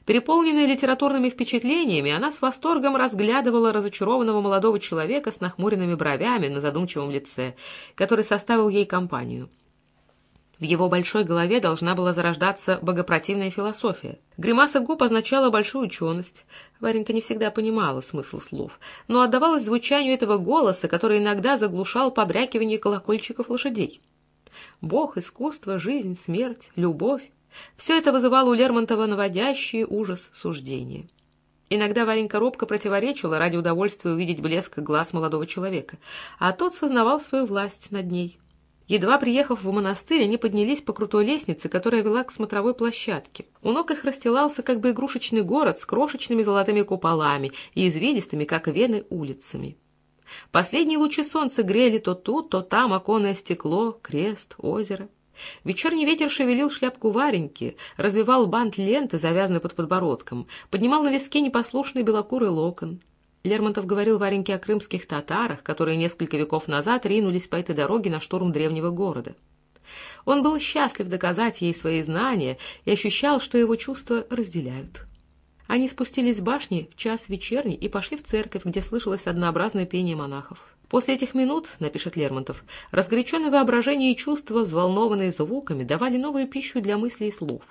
Переполненная литературными впечатлениями, она с восторгом разглядывала разочарованного молодого человека с нахмуренными бровями на задумчивом лице, который составил ей компанию — в его большой голове должна была зарождаться богопротивная философия. Гримаса губ означала большую ученость. Варенька не всегда понимала смысл слов, но отдавалась звучанию этого голоса, который иногда заглушал побрякивание колокольчиков лошадей. Бог, искусство, жизнь, смерть, любовь — все это вызывало у Лермонтова наводящий ужас суждения. Иногда Варенька робко противоречила ради удовольствия увидеть блеск глаз молодого человека, а тот сознавал свою власть над ней — Едва приехав в монастырь, они поднялись по крутой лестнице, которая вела к смотровой площадке. У ног их расстилался как бы игрушечный город с крошечными золотыми куполами и извилистыми, как вены, улицами. Последние лучи солнца грели то тут, то там оконное стекло, крест, озеро. Вечерний ветер шевелил шляпку Вареньки, развивал бант ленты, завязанный под подбородком, поднимал на виске непослушный белокурый локон. Лермонтов говорил Вареньке о крымских татарах, которые несколько веков назад ринулись по этой дороге на штурм древнего города. Он был счастлив доказать ей свои знания и ощущал, что его чувства разделяют. Они спустились с башни в час вечерний и пошли в церковь, где слышалось однообразное пение монахов. После этих минут, напишет Лермонтов, разгоряченное воображение и чувства, взволнованные звуками, давали новую пищу для мыслей и слов.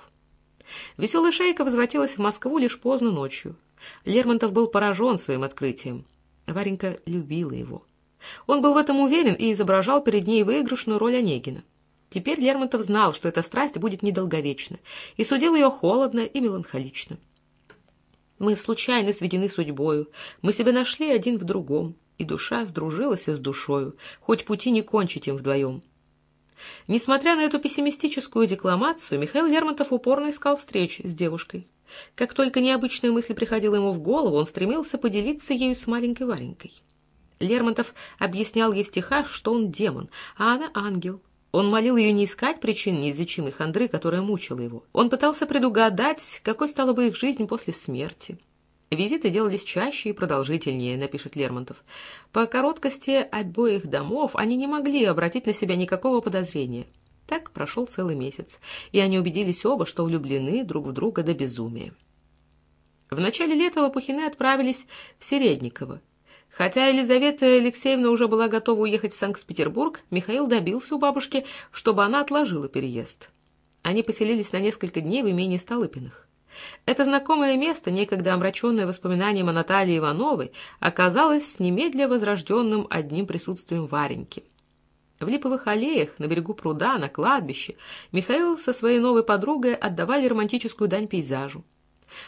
Веселая шейка возвратилась в Москву лишь поздно ночью. Лермонтов был поражен своим открытием. Варенька любила его. Он был в этом уверен и изображал перед ней выигрышную роль Онегина. Теперь Лермонтов знал, что эта страсть будет недолговечна, и судил ее холодно и меланхолично. Мы случайно сведены судьбою, мы себя нашли один в другом, и душа сдружилась с душою, хоть пути не кончить им вдвоем. Несмотря на эту пессимистическую декламацию, Михаил Лермонтов упорно искал встреч с девушкой. Как только необычная мысль приходила ему в голову, он стремился поделиться ею с маленькой Варенькой. Лермонтов объяснял ей в стихах, что он демон, а она ангел. Он молил ее не искать причин неизлечимой хандры, которая мучила его. Он пытался предугадать, какой стала бы их жизнь после смерти. Визиты делались чаще и продолжительнее, напишет Лермонтов. По короткости обоих домов они не могли обратить на себя никакого подозрения. Так прошел целый месяц, и они убедились оба, что влюблены друг в друга до безумия. В начале лета Лопухины отправились в Середниково. Хотя Елизавета Алексеевна уже была готова уехать в Санкт-Петербург, Михаил добился у бабушки, чтобы она отложила переезд. Они поселились на несколько дней в имении Столыпиных. Это знакомое место, некогда омраченное воспоминанием о Наталье Ивановой, оказалось немедля возрожденным одним присутствием Вареньки — в липовых аллеях, на берегу пруда, на кладбище Михаил со своей новой подругой отдавали романтическую дань пейзажу.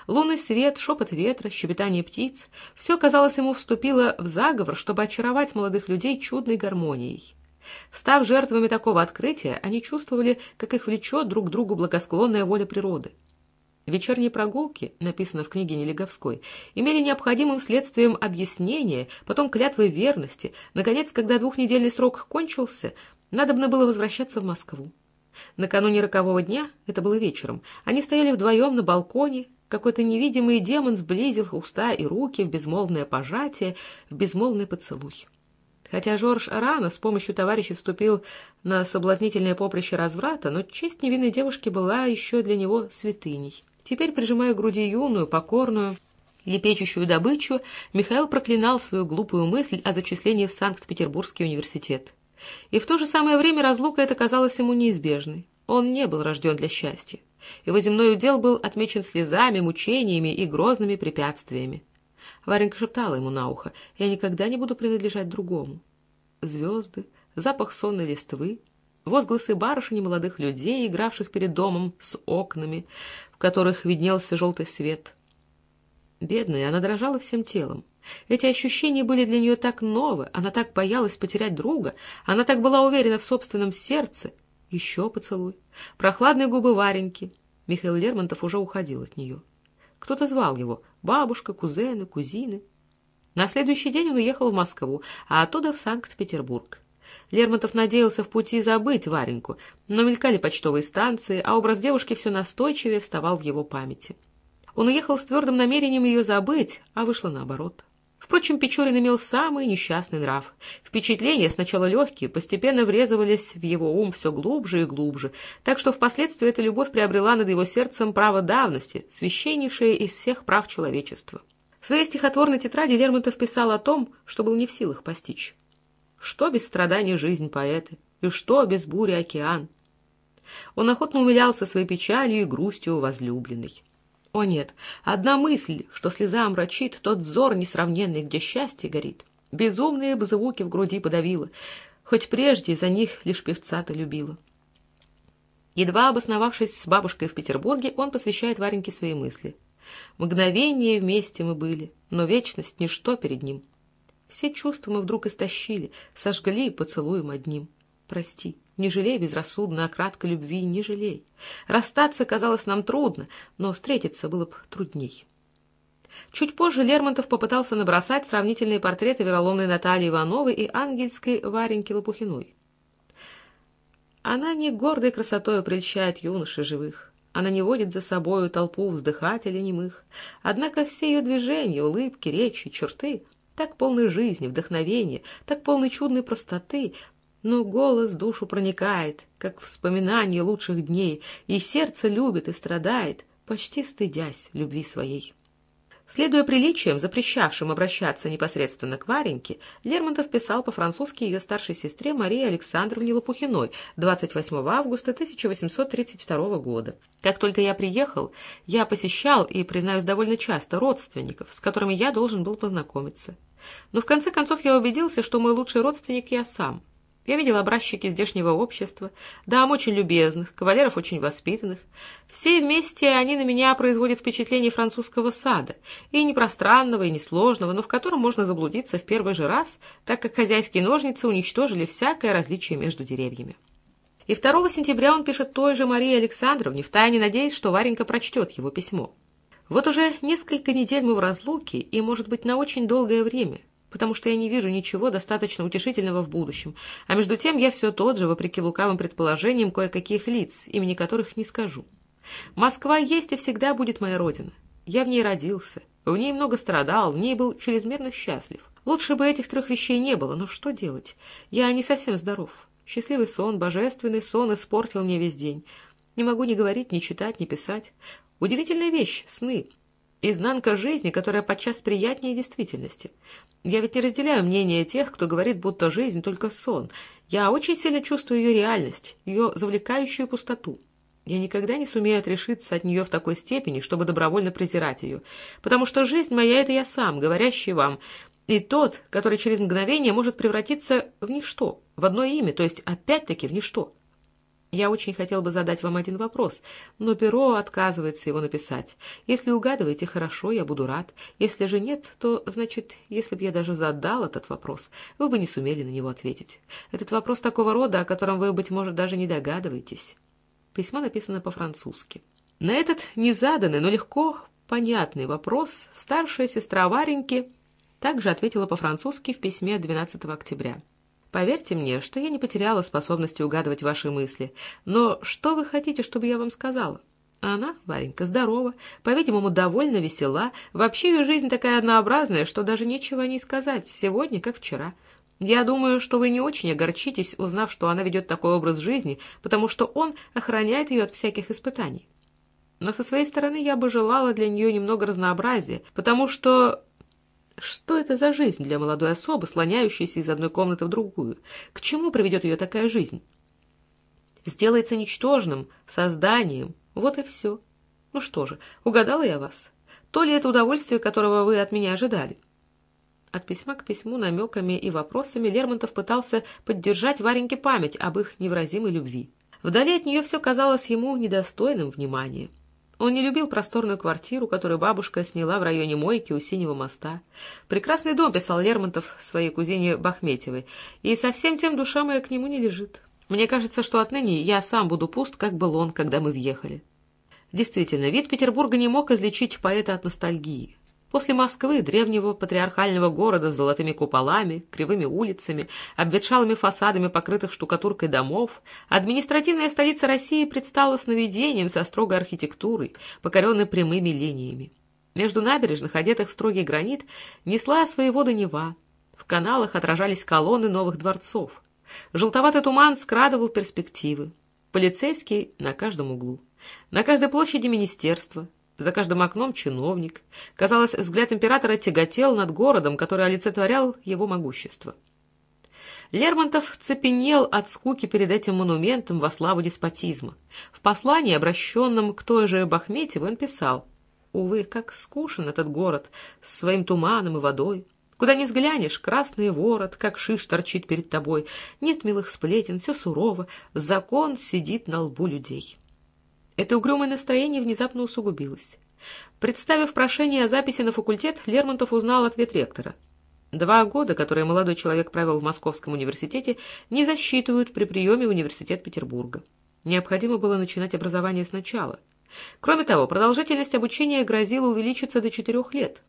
Лунный свет, шепот ветра, щебетание птиц — все, казалось, ему вступило в заговор, чтобы очаровать молодых людей чудной гармонией. Став жертвами такого открытия, они чувствовали, как их влечет друг к другу благосклонная воля природы. Вечерние прогулки, написано в книге Нелеговской, имели необходимым следствием объяснения, потом клятвы верности. Наконец, когда двухнедельный срок кончился, надобно было возвращаться в Москву. Накануне рокового дня, это было вечером, они стояли вдвоем на балконе, какой-то невидимый демон сблизил уста и руки в безмолвное пожатие, в безмолвный поцелуй. Хотя Жорж рано с помощью товарища вступил на соблазнительное поприще разврата, но честь невинной девушки была еще для него святыней. Теперь, прижимая к груди юную, покорную, лепечущую добычу, Михаил проклинал свою глупую мысль о зачислении в Санкт-Петербургский университет. И в то же самое время разлука эта казалась ему неизбежной. Он не был рожден для счастья. Его земной удел был отмечен слезами, мучениями и грозными препятствиями. Варенька шептала ему на ухо, «Я никогда не буду принадлежать другому». Звезды, запах сонной листвы, возгласы барышень и молодых людей, игравших перед домом с окнами, в которых виднелся желтый свет. Бедная, она дрожала всем телом. Эти ощущения были для нее так новы, она так боялась потерять друга, она так была уверена в собственном сердце. Еще поцелуй. Прохладные губы Вареньки. Михаил Лермонтов уже уходил от нее. Кто-то звал его. Бабушка, кузены, кузины. На следующий день он уехал в Москву, а оттуда в Санкт-Петербург. Лермонтов надеялся в пути забыть Вареньку, но мелькали почтовые станции, а образ девушки все настойчивее вставал в его памяти. Он уехал с твердым намерением ее забыть, а вышло наоборот. Впрочем, Печорин имел самый несчастный нрав. Впечатления, сначала легкие, постепенно врезывались в его ум все глубже и глубже, так что впоследствии эта любовь приобрела над его сердцем право давности, священнейшее из всех прав человечества. В своей стихотворной тетради Лермонтов писал о том, что был не в силах постичь. Что без страданий жизнь поэты, и что без бури океан? Он охотно умилялся своей печалью и грустью возлюбленной. О нет, одна мысль, что слеза омрачит тот взор несравненный, где счастье горит. Безумные бы звуки в груди подавила, хоть прежде за них лишь певца-то любила. Едва обосновавшись с бабушкой в Петербурге, он посвящает Вареньке свои мысли. Мгновение вместе мы были, но вечность — ничто перед ним. Все чувства мы вдруг истощили, сожгли поцелуем одним. Прости, не жалей безрассудно о краткой любви, не жалей. Расстаться казалось нам трудно, но встретиться было бы трудней. Чуть позже Лермонтов попытался набросать сравнительные портреты вероломной Натальи Ивановой и ангельской Вареньки Лопухиной. Она не гордой красотой прельщает юношей живых. Она не водит за собою толпу вздыхателей немых. Однако все ее движения, улыбки, речи, черты так полны жизни, вдохновения, так полны чудной простоты, но голос душу проникает, как вспоминание лучших дней, и сердце любит и страдает, почти стыдясь любви своей. Следуя приличиям, запрещавшим обращаться непосредственно к Вареньке, Лермонтов писал по-французски ее старшей сестре Марии Александровне Лопухиной 28 августа 1832 года. «Как только я приехал, я посещал, и, признаюсь, довольно часто, родственников, с которыми я должен был познакомиться. Но в конце концов я убедился, что мой лучший родственник я сам. Я видел образчики здешнего общества, дам очень любезных, кавалеров очень воспитанных. Все вместе они на меня производят впечатление французского сада, и не пространного, и не сложного, но в котором можно заблудиться в первый же раз, так как хозяйские ножницы уничтожили всякое различие между деревьями. И 2 сентября он пишет той же Марии Александровне, втайне надеясь, что Варенька прочтет его письмо. Вот уже несколько недель мы в разлуке, и, может быть, на очень долгое время — потому что я не вижу ничего достаточно утешительного в будущем, а между тем я все тот же, вопреки лукавым предположениям кое-каких лиц, имени которых не скажу. Москва есть и всегда будет моя родина. Я в ней родился, в ней много страдал, в ней был чрезмерно счастлив. Лучше бы этих трех вещей не было, но что делать? Я не совсем здоров. Счастливый сон, божественный сон испортил мне весь день. Не могу ни говорить, ни читать, ни писать. Удивительная вещь — сны. Изнанка жизни, которая подчас приятнее действительности. Я ведь не разделяю мнение тех, кто говорит, будто жизнь только сон. Я очень сильно чувствую ее реальность, ее завлекающую пустоту. Я никогда не сумею отрешиться от нее в такой степени, чтобы добровольно презирать ее, потому что жизнь моя — это я сам, говорящий вам, и тот, который через мгновение может превратиться в ничто, в одно имя, то есть опять-таки в ничто. Я очень хотел бы задать вам один вопрос, но перо отказывается его написать. Если угадываете, хорошо, я буду рад. Если же нет, то, значит, если бы я даже задал этот вопрос, вы бы не сумели на него ответить. Этот вопрос такого рода, о котором вы, быть может, даже не догадываетесь. Письмо написано по-французски. На этот незаданный, но легко понятный вопрос старшая сестра Вареньки также ответила по-французски в письме 12 октября. «Поверьте мне, что я не потеряла способности угадывать ваши мысли. Но что вы хотите, чтобы я вам сказала?» Она, Варенька, здорова, по-видимому, довольно весела. Вообще ее жизнь такая однообразная, что даже нечего о ней сказать, сегодня как вчера. Я думаю, что вы не очень огорчитесь, узнав, что она ведет такой образ жизни, потому что он охраняет ее от всяких испытаний. Но со своей стороны я бы желала для нее немного разнообразия, потому что... Что это за жизнь для молодой особы, слоняющейся из одной комнаты в другую? К чему приведет ее такая жизнь? Сделается ничтожным, созданием. Вот и все. Ну что же, угадала я вас? То ли это удовольствие, которого вы от меня ожидали? От письма к письму намеками и вопросами Лермонтов пытался поддержать Вареньке память об их невыразимой любви. Вдали от нее все казалось ему недостойным внимания. Он не любил просторную квартиру, которую бабушка сняла в районе Мойки у Синего моста. Прекрасный дом, писал Лермонтов своей кузине Бахметьевой, и совсем тем душа моя к нему не лежит. Мне кажется, что отныне я сам буду пуст, как был он, когда мы въехали. Действительно, вид Петербурга не мог излечить поэта от ностальгии. После Москвы, древнего патриархального города с золотыми куполами, кривыми улицами, обветшалыми фасадами, покрытых штукатуркой домов, административная столица России предстала сновидением со строгой архитектурой, покоренной прямыми линиями. Между набережных, одетых в строгий гранит, несла свои воды Нева. В каналах отражались колонны новых дворцов. Желтоватый туман скрадывал перспективы. Полицейский на каждом углу. На каждой площади министерства, за каждым окном чиновник. Казалось, взгляд императора тяготел над городом, который олицетворял его могущество. Лермонтов цепенел от скуки перед этим монументом во славу деспотизма. В послании, обращенном к той же Бахметьевой, он писал «Увы, как скушен этот город с своим туманом и водой. Куда ни взглянешь, красный ворот, как шиш торчит перед тобой. Нет милых сплетен, все сурово, закон сидит на лбу людей». Это угрюмое настроение внезапно усугубилось. Представив прошение о записи на факультет, Лермонтов узнал ответ ректора. Два года, которые молодой человек провел в Московском университете, не засчитывают при приеме в университет Петербурга. Необходимо было начинать образование сначала. Кроме того, продолжительность обучения грозила увеличиться до четырех лет.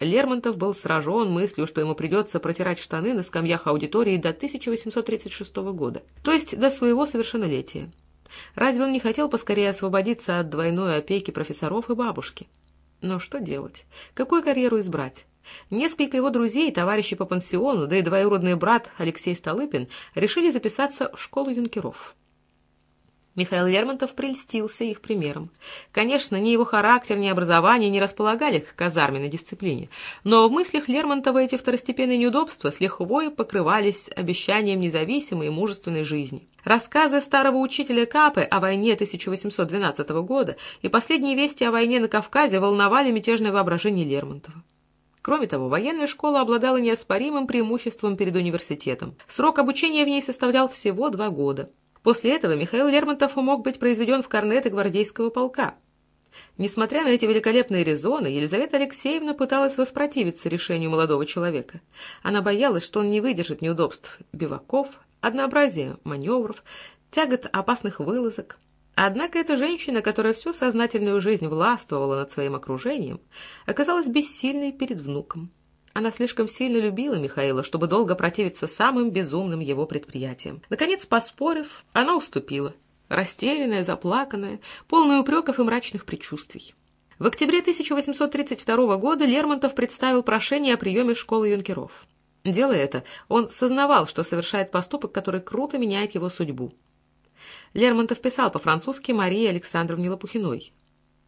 Лермонтов был сражен мыслью, что ему придется протирать штаны на скамьях аудитории до 1836 года, то есть до своего совершеннолетия. Разве он не хотел поскорее освободиться от двойной опеки профессоров и бабушки? Но что делать? Какую карьеру избрать? Несколько его друзей, товарищей по пансиону, да и двоюродный брат Алексей Столыпин решили записаться в школу юнкеров. Михаил Лермонтов прельстился их примером. Конечно, ни его характер, ни образование не располагали к казарменной дисциплине, но в мыслях Лермонтова эти второстепенные неудобства с лихвой покрывались обещанием независимой и мужественной жизни. Рассказы старого учителя Капы о войне 1812 года и последние вести о войне на Кавказе волновали мятежное воображение Лермонтова. Кроме того, военная школа обладала неоспоримым преимуществом перед университетом. Срок обучения в ней составлял всего два года. После этого Михаил Лермонтов мог быть произведен в корнеты гвардейского полка. Несмотря на эти великолепные резоны, Елизавета Алексеевна пыталась воспротивиться решению молодого человека. Она боялась, что он не выдержит неудобств биваков, однообразия маневров, тягот опасных вылазок. Однако эта женщина, которая всю сознательную жизнь властвовала над своим окружением, оказалась бессильной перед внуком. Она слишком сильно любила Михаила, чтобы долго противиться самым безумным его предприятиям. Наконец, поспорив, она уступила. Растерянная, заплаканная, полная упреков и мрачных предчувствий. В октябре 1832 года Лермонтов представил прошение о приеме в школу юнкеров. Делая это, он сознавал, что совершает поступок, который круто меняет его судьбу. Лермонтов писал по-французски Марии Александровне Лопухиной.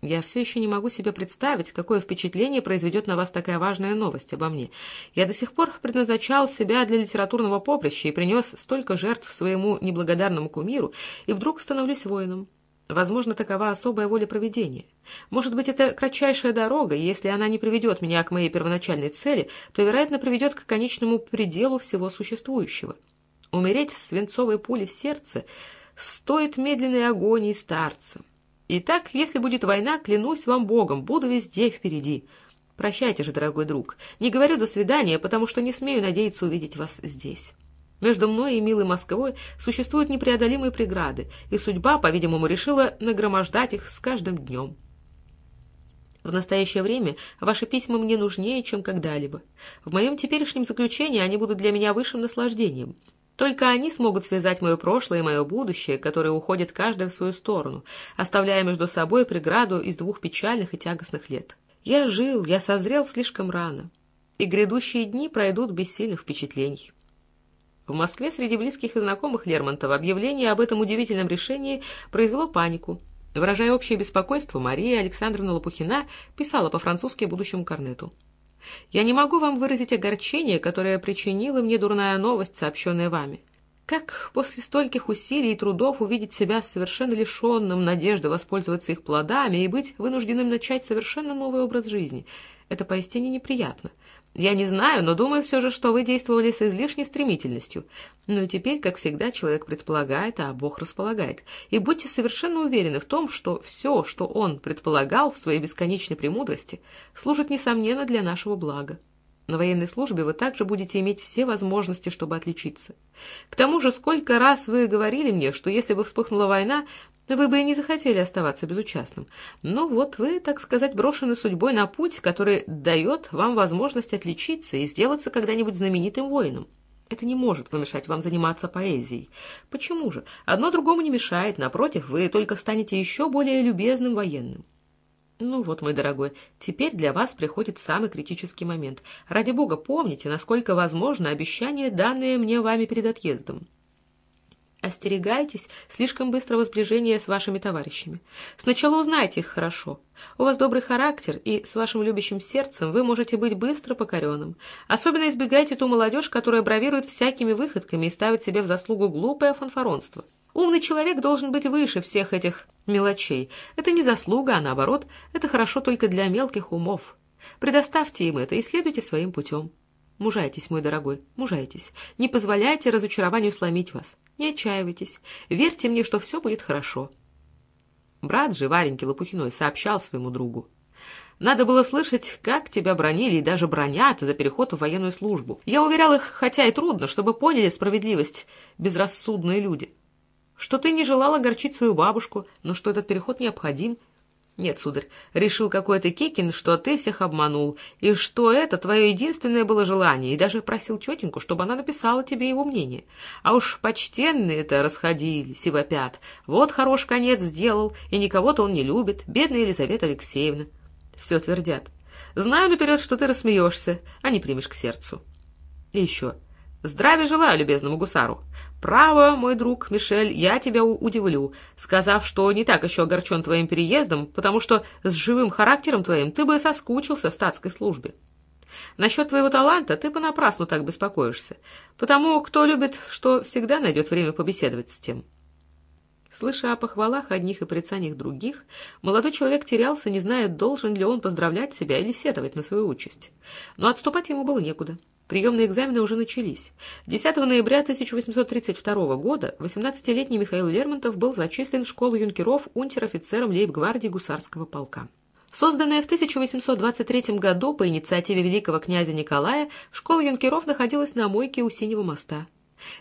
Я все еще не могу себе представить, какое впечатление произведет на вас такая важная новость обо мне. Я до сих пор предназначал себя для литературного поприща и принес столько жертв своему неблагодарному кумиру, и вдруг становлюсь воином. Возможно, такова особая воля проведения. Может быть, это кратчайшая дорога, и если она не приведет меня к моей первоначальной цели, то, вероятно, приведет к конечному пределу всего существующего. Умереть с свинцовой пулей в сердце стоит медленной агонии старца. Итак, если будет война, клянусь вам Богом, буду везде впереди. Прощайте же, дорогой друг. Не говорю «до свидания», потому что не смею надеяться увидеть вас здесь. Между мной и милой Москвой существуют непреодолимые преграды, и судьба, по-видимому, решила нагромождать их с каждым днем. В настоящее время ваши письма мне нужнее, чем когда-либо. В моем теперешнем заключении они будут для меня высшим наслаждением. Только они смогут связать мое прошлое и мое будущее, которые уходят каждое в свою сторону, оставляя между собой преграду из двух печальных и тягостных лет. Я жил, я созрел слишком рано, и грядущие дни пройдут без сильных впечатлений. В Москве среди близких и знакомых Лермонтова объявление об этом удивительном решении произвело панику. Выражая общее беспокойство, Мария Александровна Лопухина писала по-французски будущему корнету. «Я не могу вам выразить огорчение, которое причинила мне дурная новость, сообщенная вами. Как после стольких усилий и трудов увидеть себя совершенно лишенным надежды воспользоваться их плодами и быть вынужденным начать совершенно новый образ жизни? Это поистине неприятно. Я не знаю, но думаю все же, что вы действовали с излишней стремительностью. Но ну теперь, как всегда, человек предполагает, а Бог располагает. И будьте совершенно уверены в том, что все, что он предполагал в своей бесконечной премудрости, служит, несомненно, для нашего блага. На военной службе вы также будете иметь все возможности, чтобы отличиться. К тому же, сколько раз вы говорили мне, что если бы вспыхнула война, вы бы и не захотели оставаться безучастным. Но вот вы, так сказать, брошены судьбой на путь, который дает вам возможность отличиться и сделаться когда-нибудь знаменитым воином. Это не может помешать вам заниматься поэзией. Почему же? Одно другому не мешает, напротив, вы только станете еще более любезным военным. Ну вот, мой дорогой, теперь для вас приходит самый критический момент. Ради бога, помните, насколько возможно обещание, данное мне вами перед отъездом. Остерегайтесь слишком быстрого сближения с вашими товарищами. Сначала узнайте их хорошо. У вас добрый характер, и с вашим любящим сердцем вы можете быть быстро покоренным. Особенно избегайте ту молодежь, которая бравирует всякими выходками и ставит себе в заслугу глупое фанфаронство. Умный человек должен быть выше всех этих мелочей. Это не заслуга, а наоборот, это хорошо только для мелких умов. Предоставьте им это и следуйте своим путем. Мужайтесь, мой дорогой, мужайтесь. Не позволяйте разочарованию сломить вас. Не отчаивайтесь. Верьте мне, что все будет хорошо. Брат же, Вареньки Лопухиной, сообщал своему другу. Надо было слышать, как тебя бронили и даже бронят за переход в военную службу. Я уверял их, хотя и трудно, чтобы поняли справедливость безрассудные люди. Что ты не желал огорчить свою бабушку, но что этот переход необходим — нет, сударь, решил какой-то Кикин, что ты всех обманул, и что это твое единственное было желание, и даже просил тетеньку, чтобы она написала тебе его мнение. А уж почтенные-то расходились и вопят. Вот хороший конец сделал, и никого-то он не любит, бедная Елизавета Алексеевна. Все твердят. Знаю наперед, что ты рассмеешься, а не примешь к сердцу. И еще. Здравия желаю любезному гусару. Право, мой друг Мишель, я тебя удивлю, сказав, что не так еще огорчен твоим переездом, потому что с живым характером твоим ты бы соскучился в статской службе. Насчет твоего таланта ты понапрасну так беспокоишься, потому кто любит, что всегда найдет время побеседовать с тем. Слыша о похвалах одних и порицаниях других, молодой человек терялся, не зная, должен ли он поздравлять себя или сетовать на свою участь. Но отступать ему было некуда. Приемные экзамены уже начались. 10 ноября 1832 года 18-летний Михаил Лермонтов был зачислен в школу юнкеров унтер-офицером лейб-гвардии гусарского полка. Созданная в 1823 году по инициативе великого князя Николая, школа юнкеров находилась на мойке у Синего моста.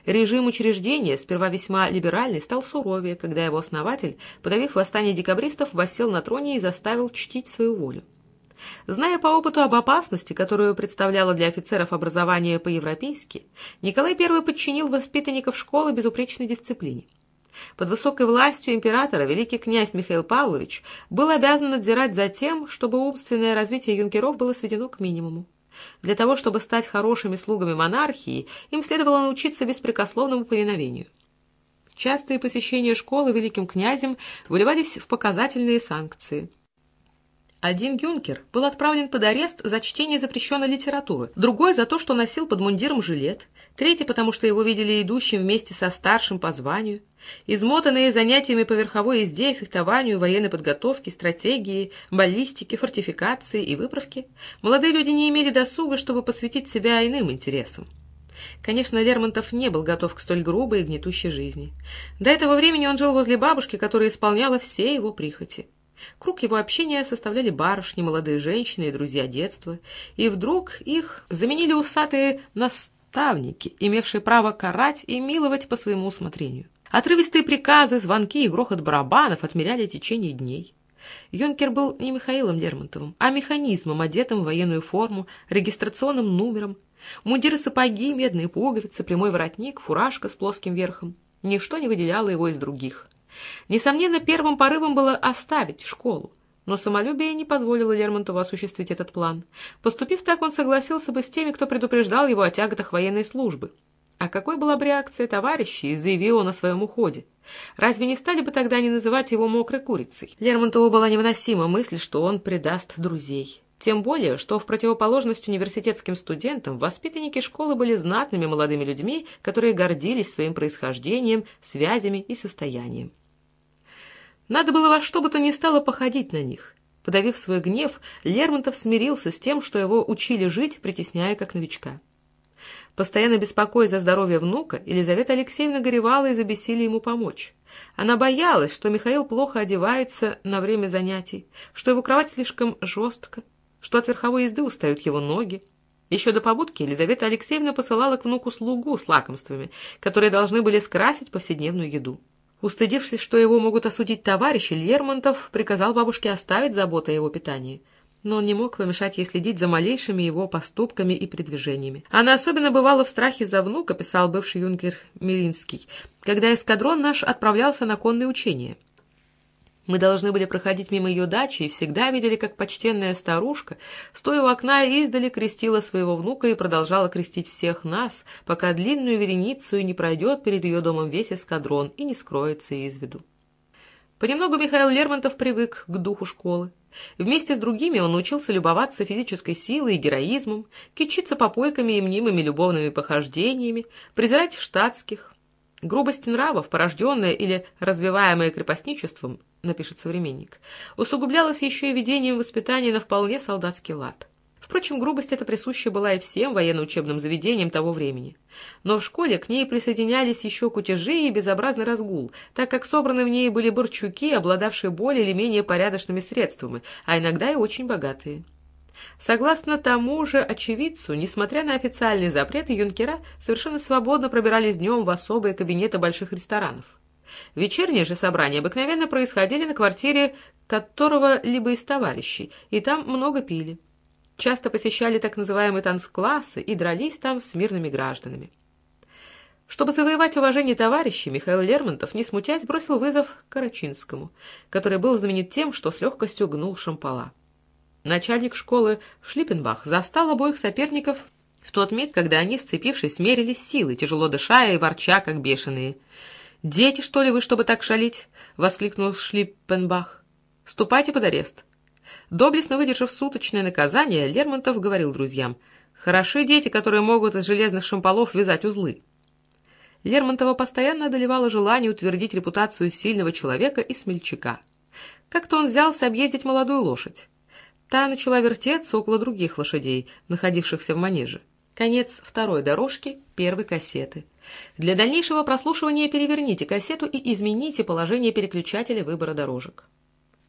Режим учреждения, сперва весьма либеральный, стал суровее, когда его основатель, подавив восстание декабристов, воссел на троне и заставил чтить свою волю. Зная по опыту об опасности, которую представляло для офицеров образование по-европейски, Николай I подчинил воспитанников школы безупречной дисциплине. Под высокой властью императора великий князь Михаил Павлович был обязан надзирать за тем, чтобы умственное развитие юнкеров было сведено к минимуму. Для того, чтобы стать хорошими слугами монархии, им следовало научиться беспрекословному повиновению. Частые посещения школы великим князем выливались в показательные санкции – один юнкер был отправлен под арест за чтение запрещенной литературы, другой за то, что носил под мундиром жилет, третий потому, что его видели идущим вместе со старшим по званию. Измотанные занятиями по верховой езде, фехтованию, военной подготовке, стратегии, баллистике, фортификации и выправке, молодые люди не имели досуга, чтобы посвятить себя иным интересам. Конечно, Лермонтов не был готов к столь грубой и гнетущей жизни. До этого времени он жил возле бабушки, которая исполняла все его прихоти. Круг его общения составляли барышни, молодые женщины и друзья детства. И вдруг их заменили усатые нас наставники, имевшие право карать и миловать по своему усмотрению. Отрывистые приказы, звонки и грохот барабанов отмеряли течение дней. Юнкер был не Михаилом Лермонтовым, а механизмом, одетым в военную форму, регистрационным номером. Мундиры сапоги, медные пуговицы, прямой воротник, фуражка с плоским верхом. Ничто не выделяло его из других. Несомненно, первым порывом было оставить школу. Но самолюбие не позволило Лермонтову осуществить этот план. Поступив так, он согласился бы с теми, кто предупреждал его о тяготах военной службы. А какой была бы реакция товарищей, заявил он о своем уходе? Разве не стали бы тогда не называть его мокрой курицей? Лермонтову была невыносима мысль, что он предаст друзей. Тем более, что в противоположность университетским студентам воспитанники школы были знатными молодыми людьми, которые гордились своим происхождением, связями и состоянием. Надо было во что бы то ни стало походить на них. Подавив свой гнев, Лермонтов смирился с тем, что его учили жить, притесняя как новичка. Постоянно беспокоясь за здоровье внука, Елизавета Алексеевна горевала из-за бессилия ему помочь. Она боялась, что Михаил плохо одевается на время занятий, что его кровать слишком жестко, что от верховой езды устают его ноги. Еще до побудки Елизавета Алексеевна посылала к внуку слугу с лакомствами, которые должны были скрасить повседневную еду. Устыдившись, что его могут осудить товарищи, Лермонтов приказал бабушке оставить заботу о его питании. Но он не мог помешать ей следить за малейшими его поступками и передвижениями. Она особенно бывала в страхе за внука, писал бывший юнкер Миринский, когда эскадрон наш отправлялся на конные учения. Мы должны были проходить мимо ее дачи и всегда видели, как почтенная старушка, стоя у окна, издали крестила своего внука и продолжала крестить всех нас, пока длинную вереницу не пройдет перед ее домом весь эскадрон и не скроется из виду. Понемногу Михаил Лермонтов привык к духу школы. Вместе с другими он научился любоваться физической силой и героизмом, кичиться попойками и мнимыми любовными похождениями, презирать штатских, Грубость нравов, порожденная или развиваемая крепостничеством, напишет современник, усугублялась еще и ведением воспитания на вполне солдатский лад. Впрочем, грубость эта присуща была и всем военно-учебным заведениям того времени. Но в школе к ней присоединялись еще кутежи и безобразный разгул, так как собраны в ней были борчуки, обладавшие более или менее порядочными средствами, а иногда и очень богатые. Согласно тому же очевидцу, несмотря на официальные запреты, юнкера совершенно свободно пробирались днем в особые кабинеты больших ресторанов. Вечерние же собрания обыкновенно происходили на квартире которого-либо из товарищей, и там много пили. Часто посещали так называемые танцклассы и дрались там с мирными гражданами. Чтобы завоевать уважение товарищей, Михаил Лермонтов, не смутясь, бросил вызов Карачинскому, который был знаменит тем, что с легкостью гнул шампала. Начальник школы Шлиппенбах застал обоих соперников в тот миг, когда они, сцепившись, мерились силой, тяжело дыша и ворча, как бешеные. «Дети, что ли, вы, чтобы так шалить?» — воскликнул Шлиппенбах. «Ступайте под арест». Доблестно выдержав суточное наказание, Лермонтов говорил друзьям, «Хороши дети, которые могут из железных шамполов вязать узлы». Лермонтова постоянно одолевало желание утвердить репутацию сильного человека и смельчака. Как-то он взялся объездить молодую лошадь. Та начала вертеться около других лошадей, находившихся в манеже. Конец второй дорожки первой кассеты. Для дальнейшего прослушивания переверните кассету и измените положение переключателя выбора дорожек.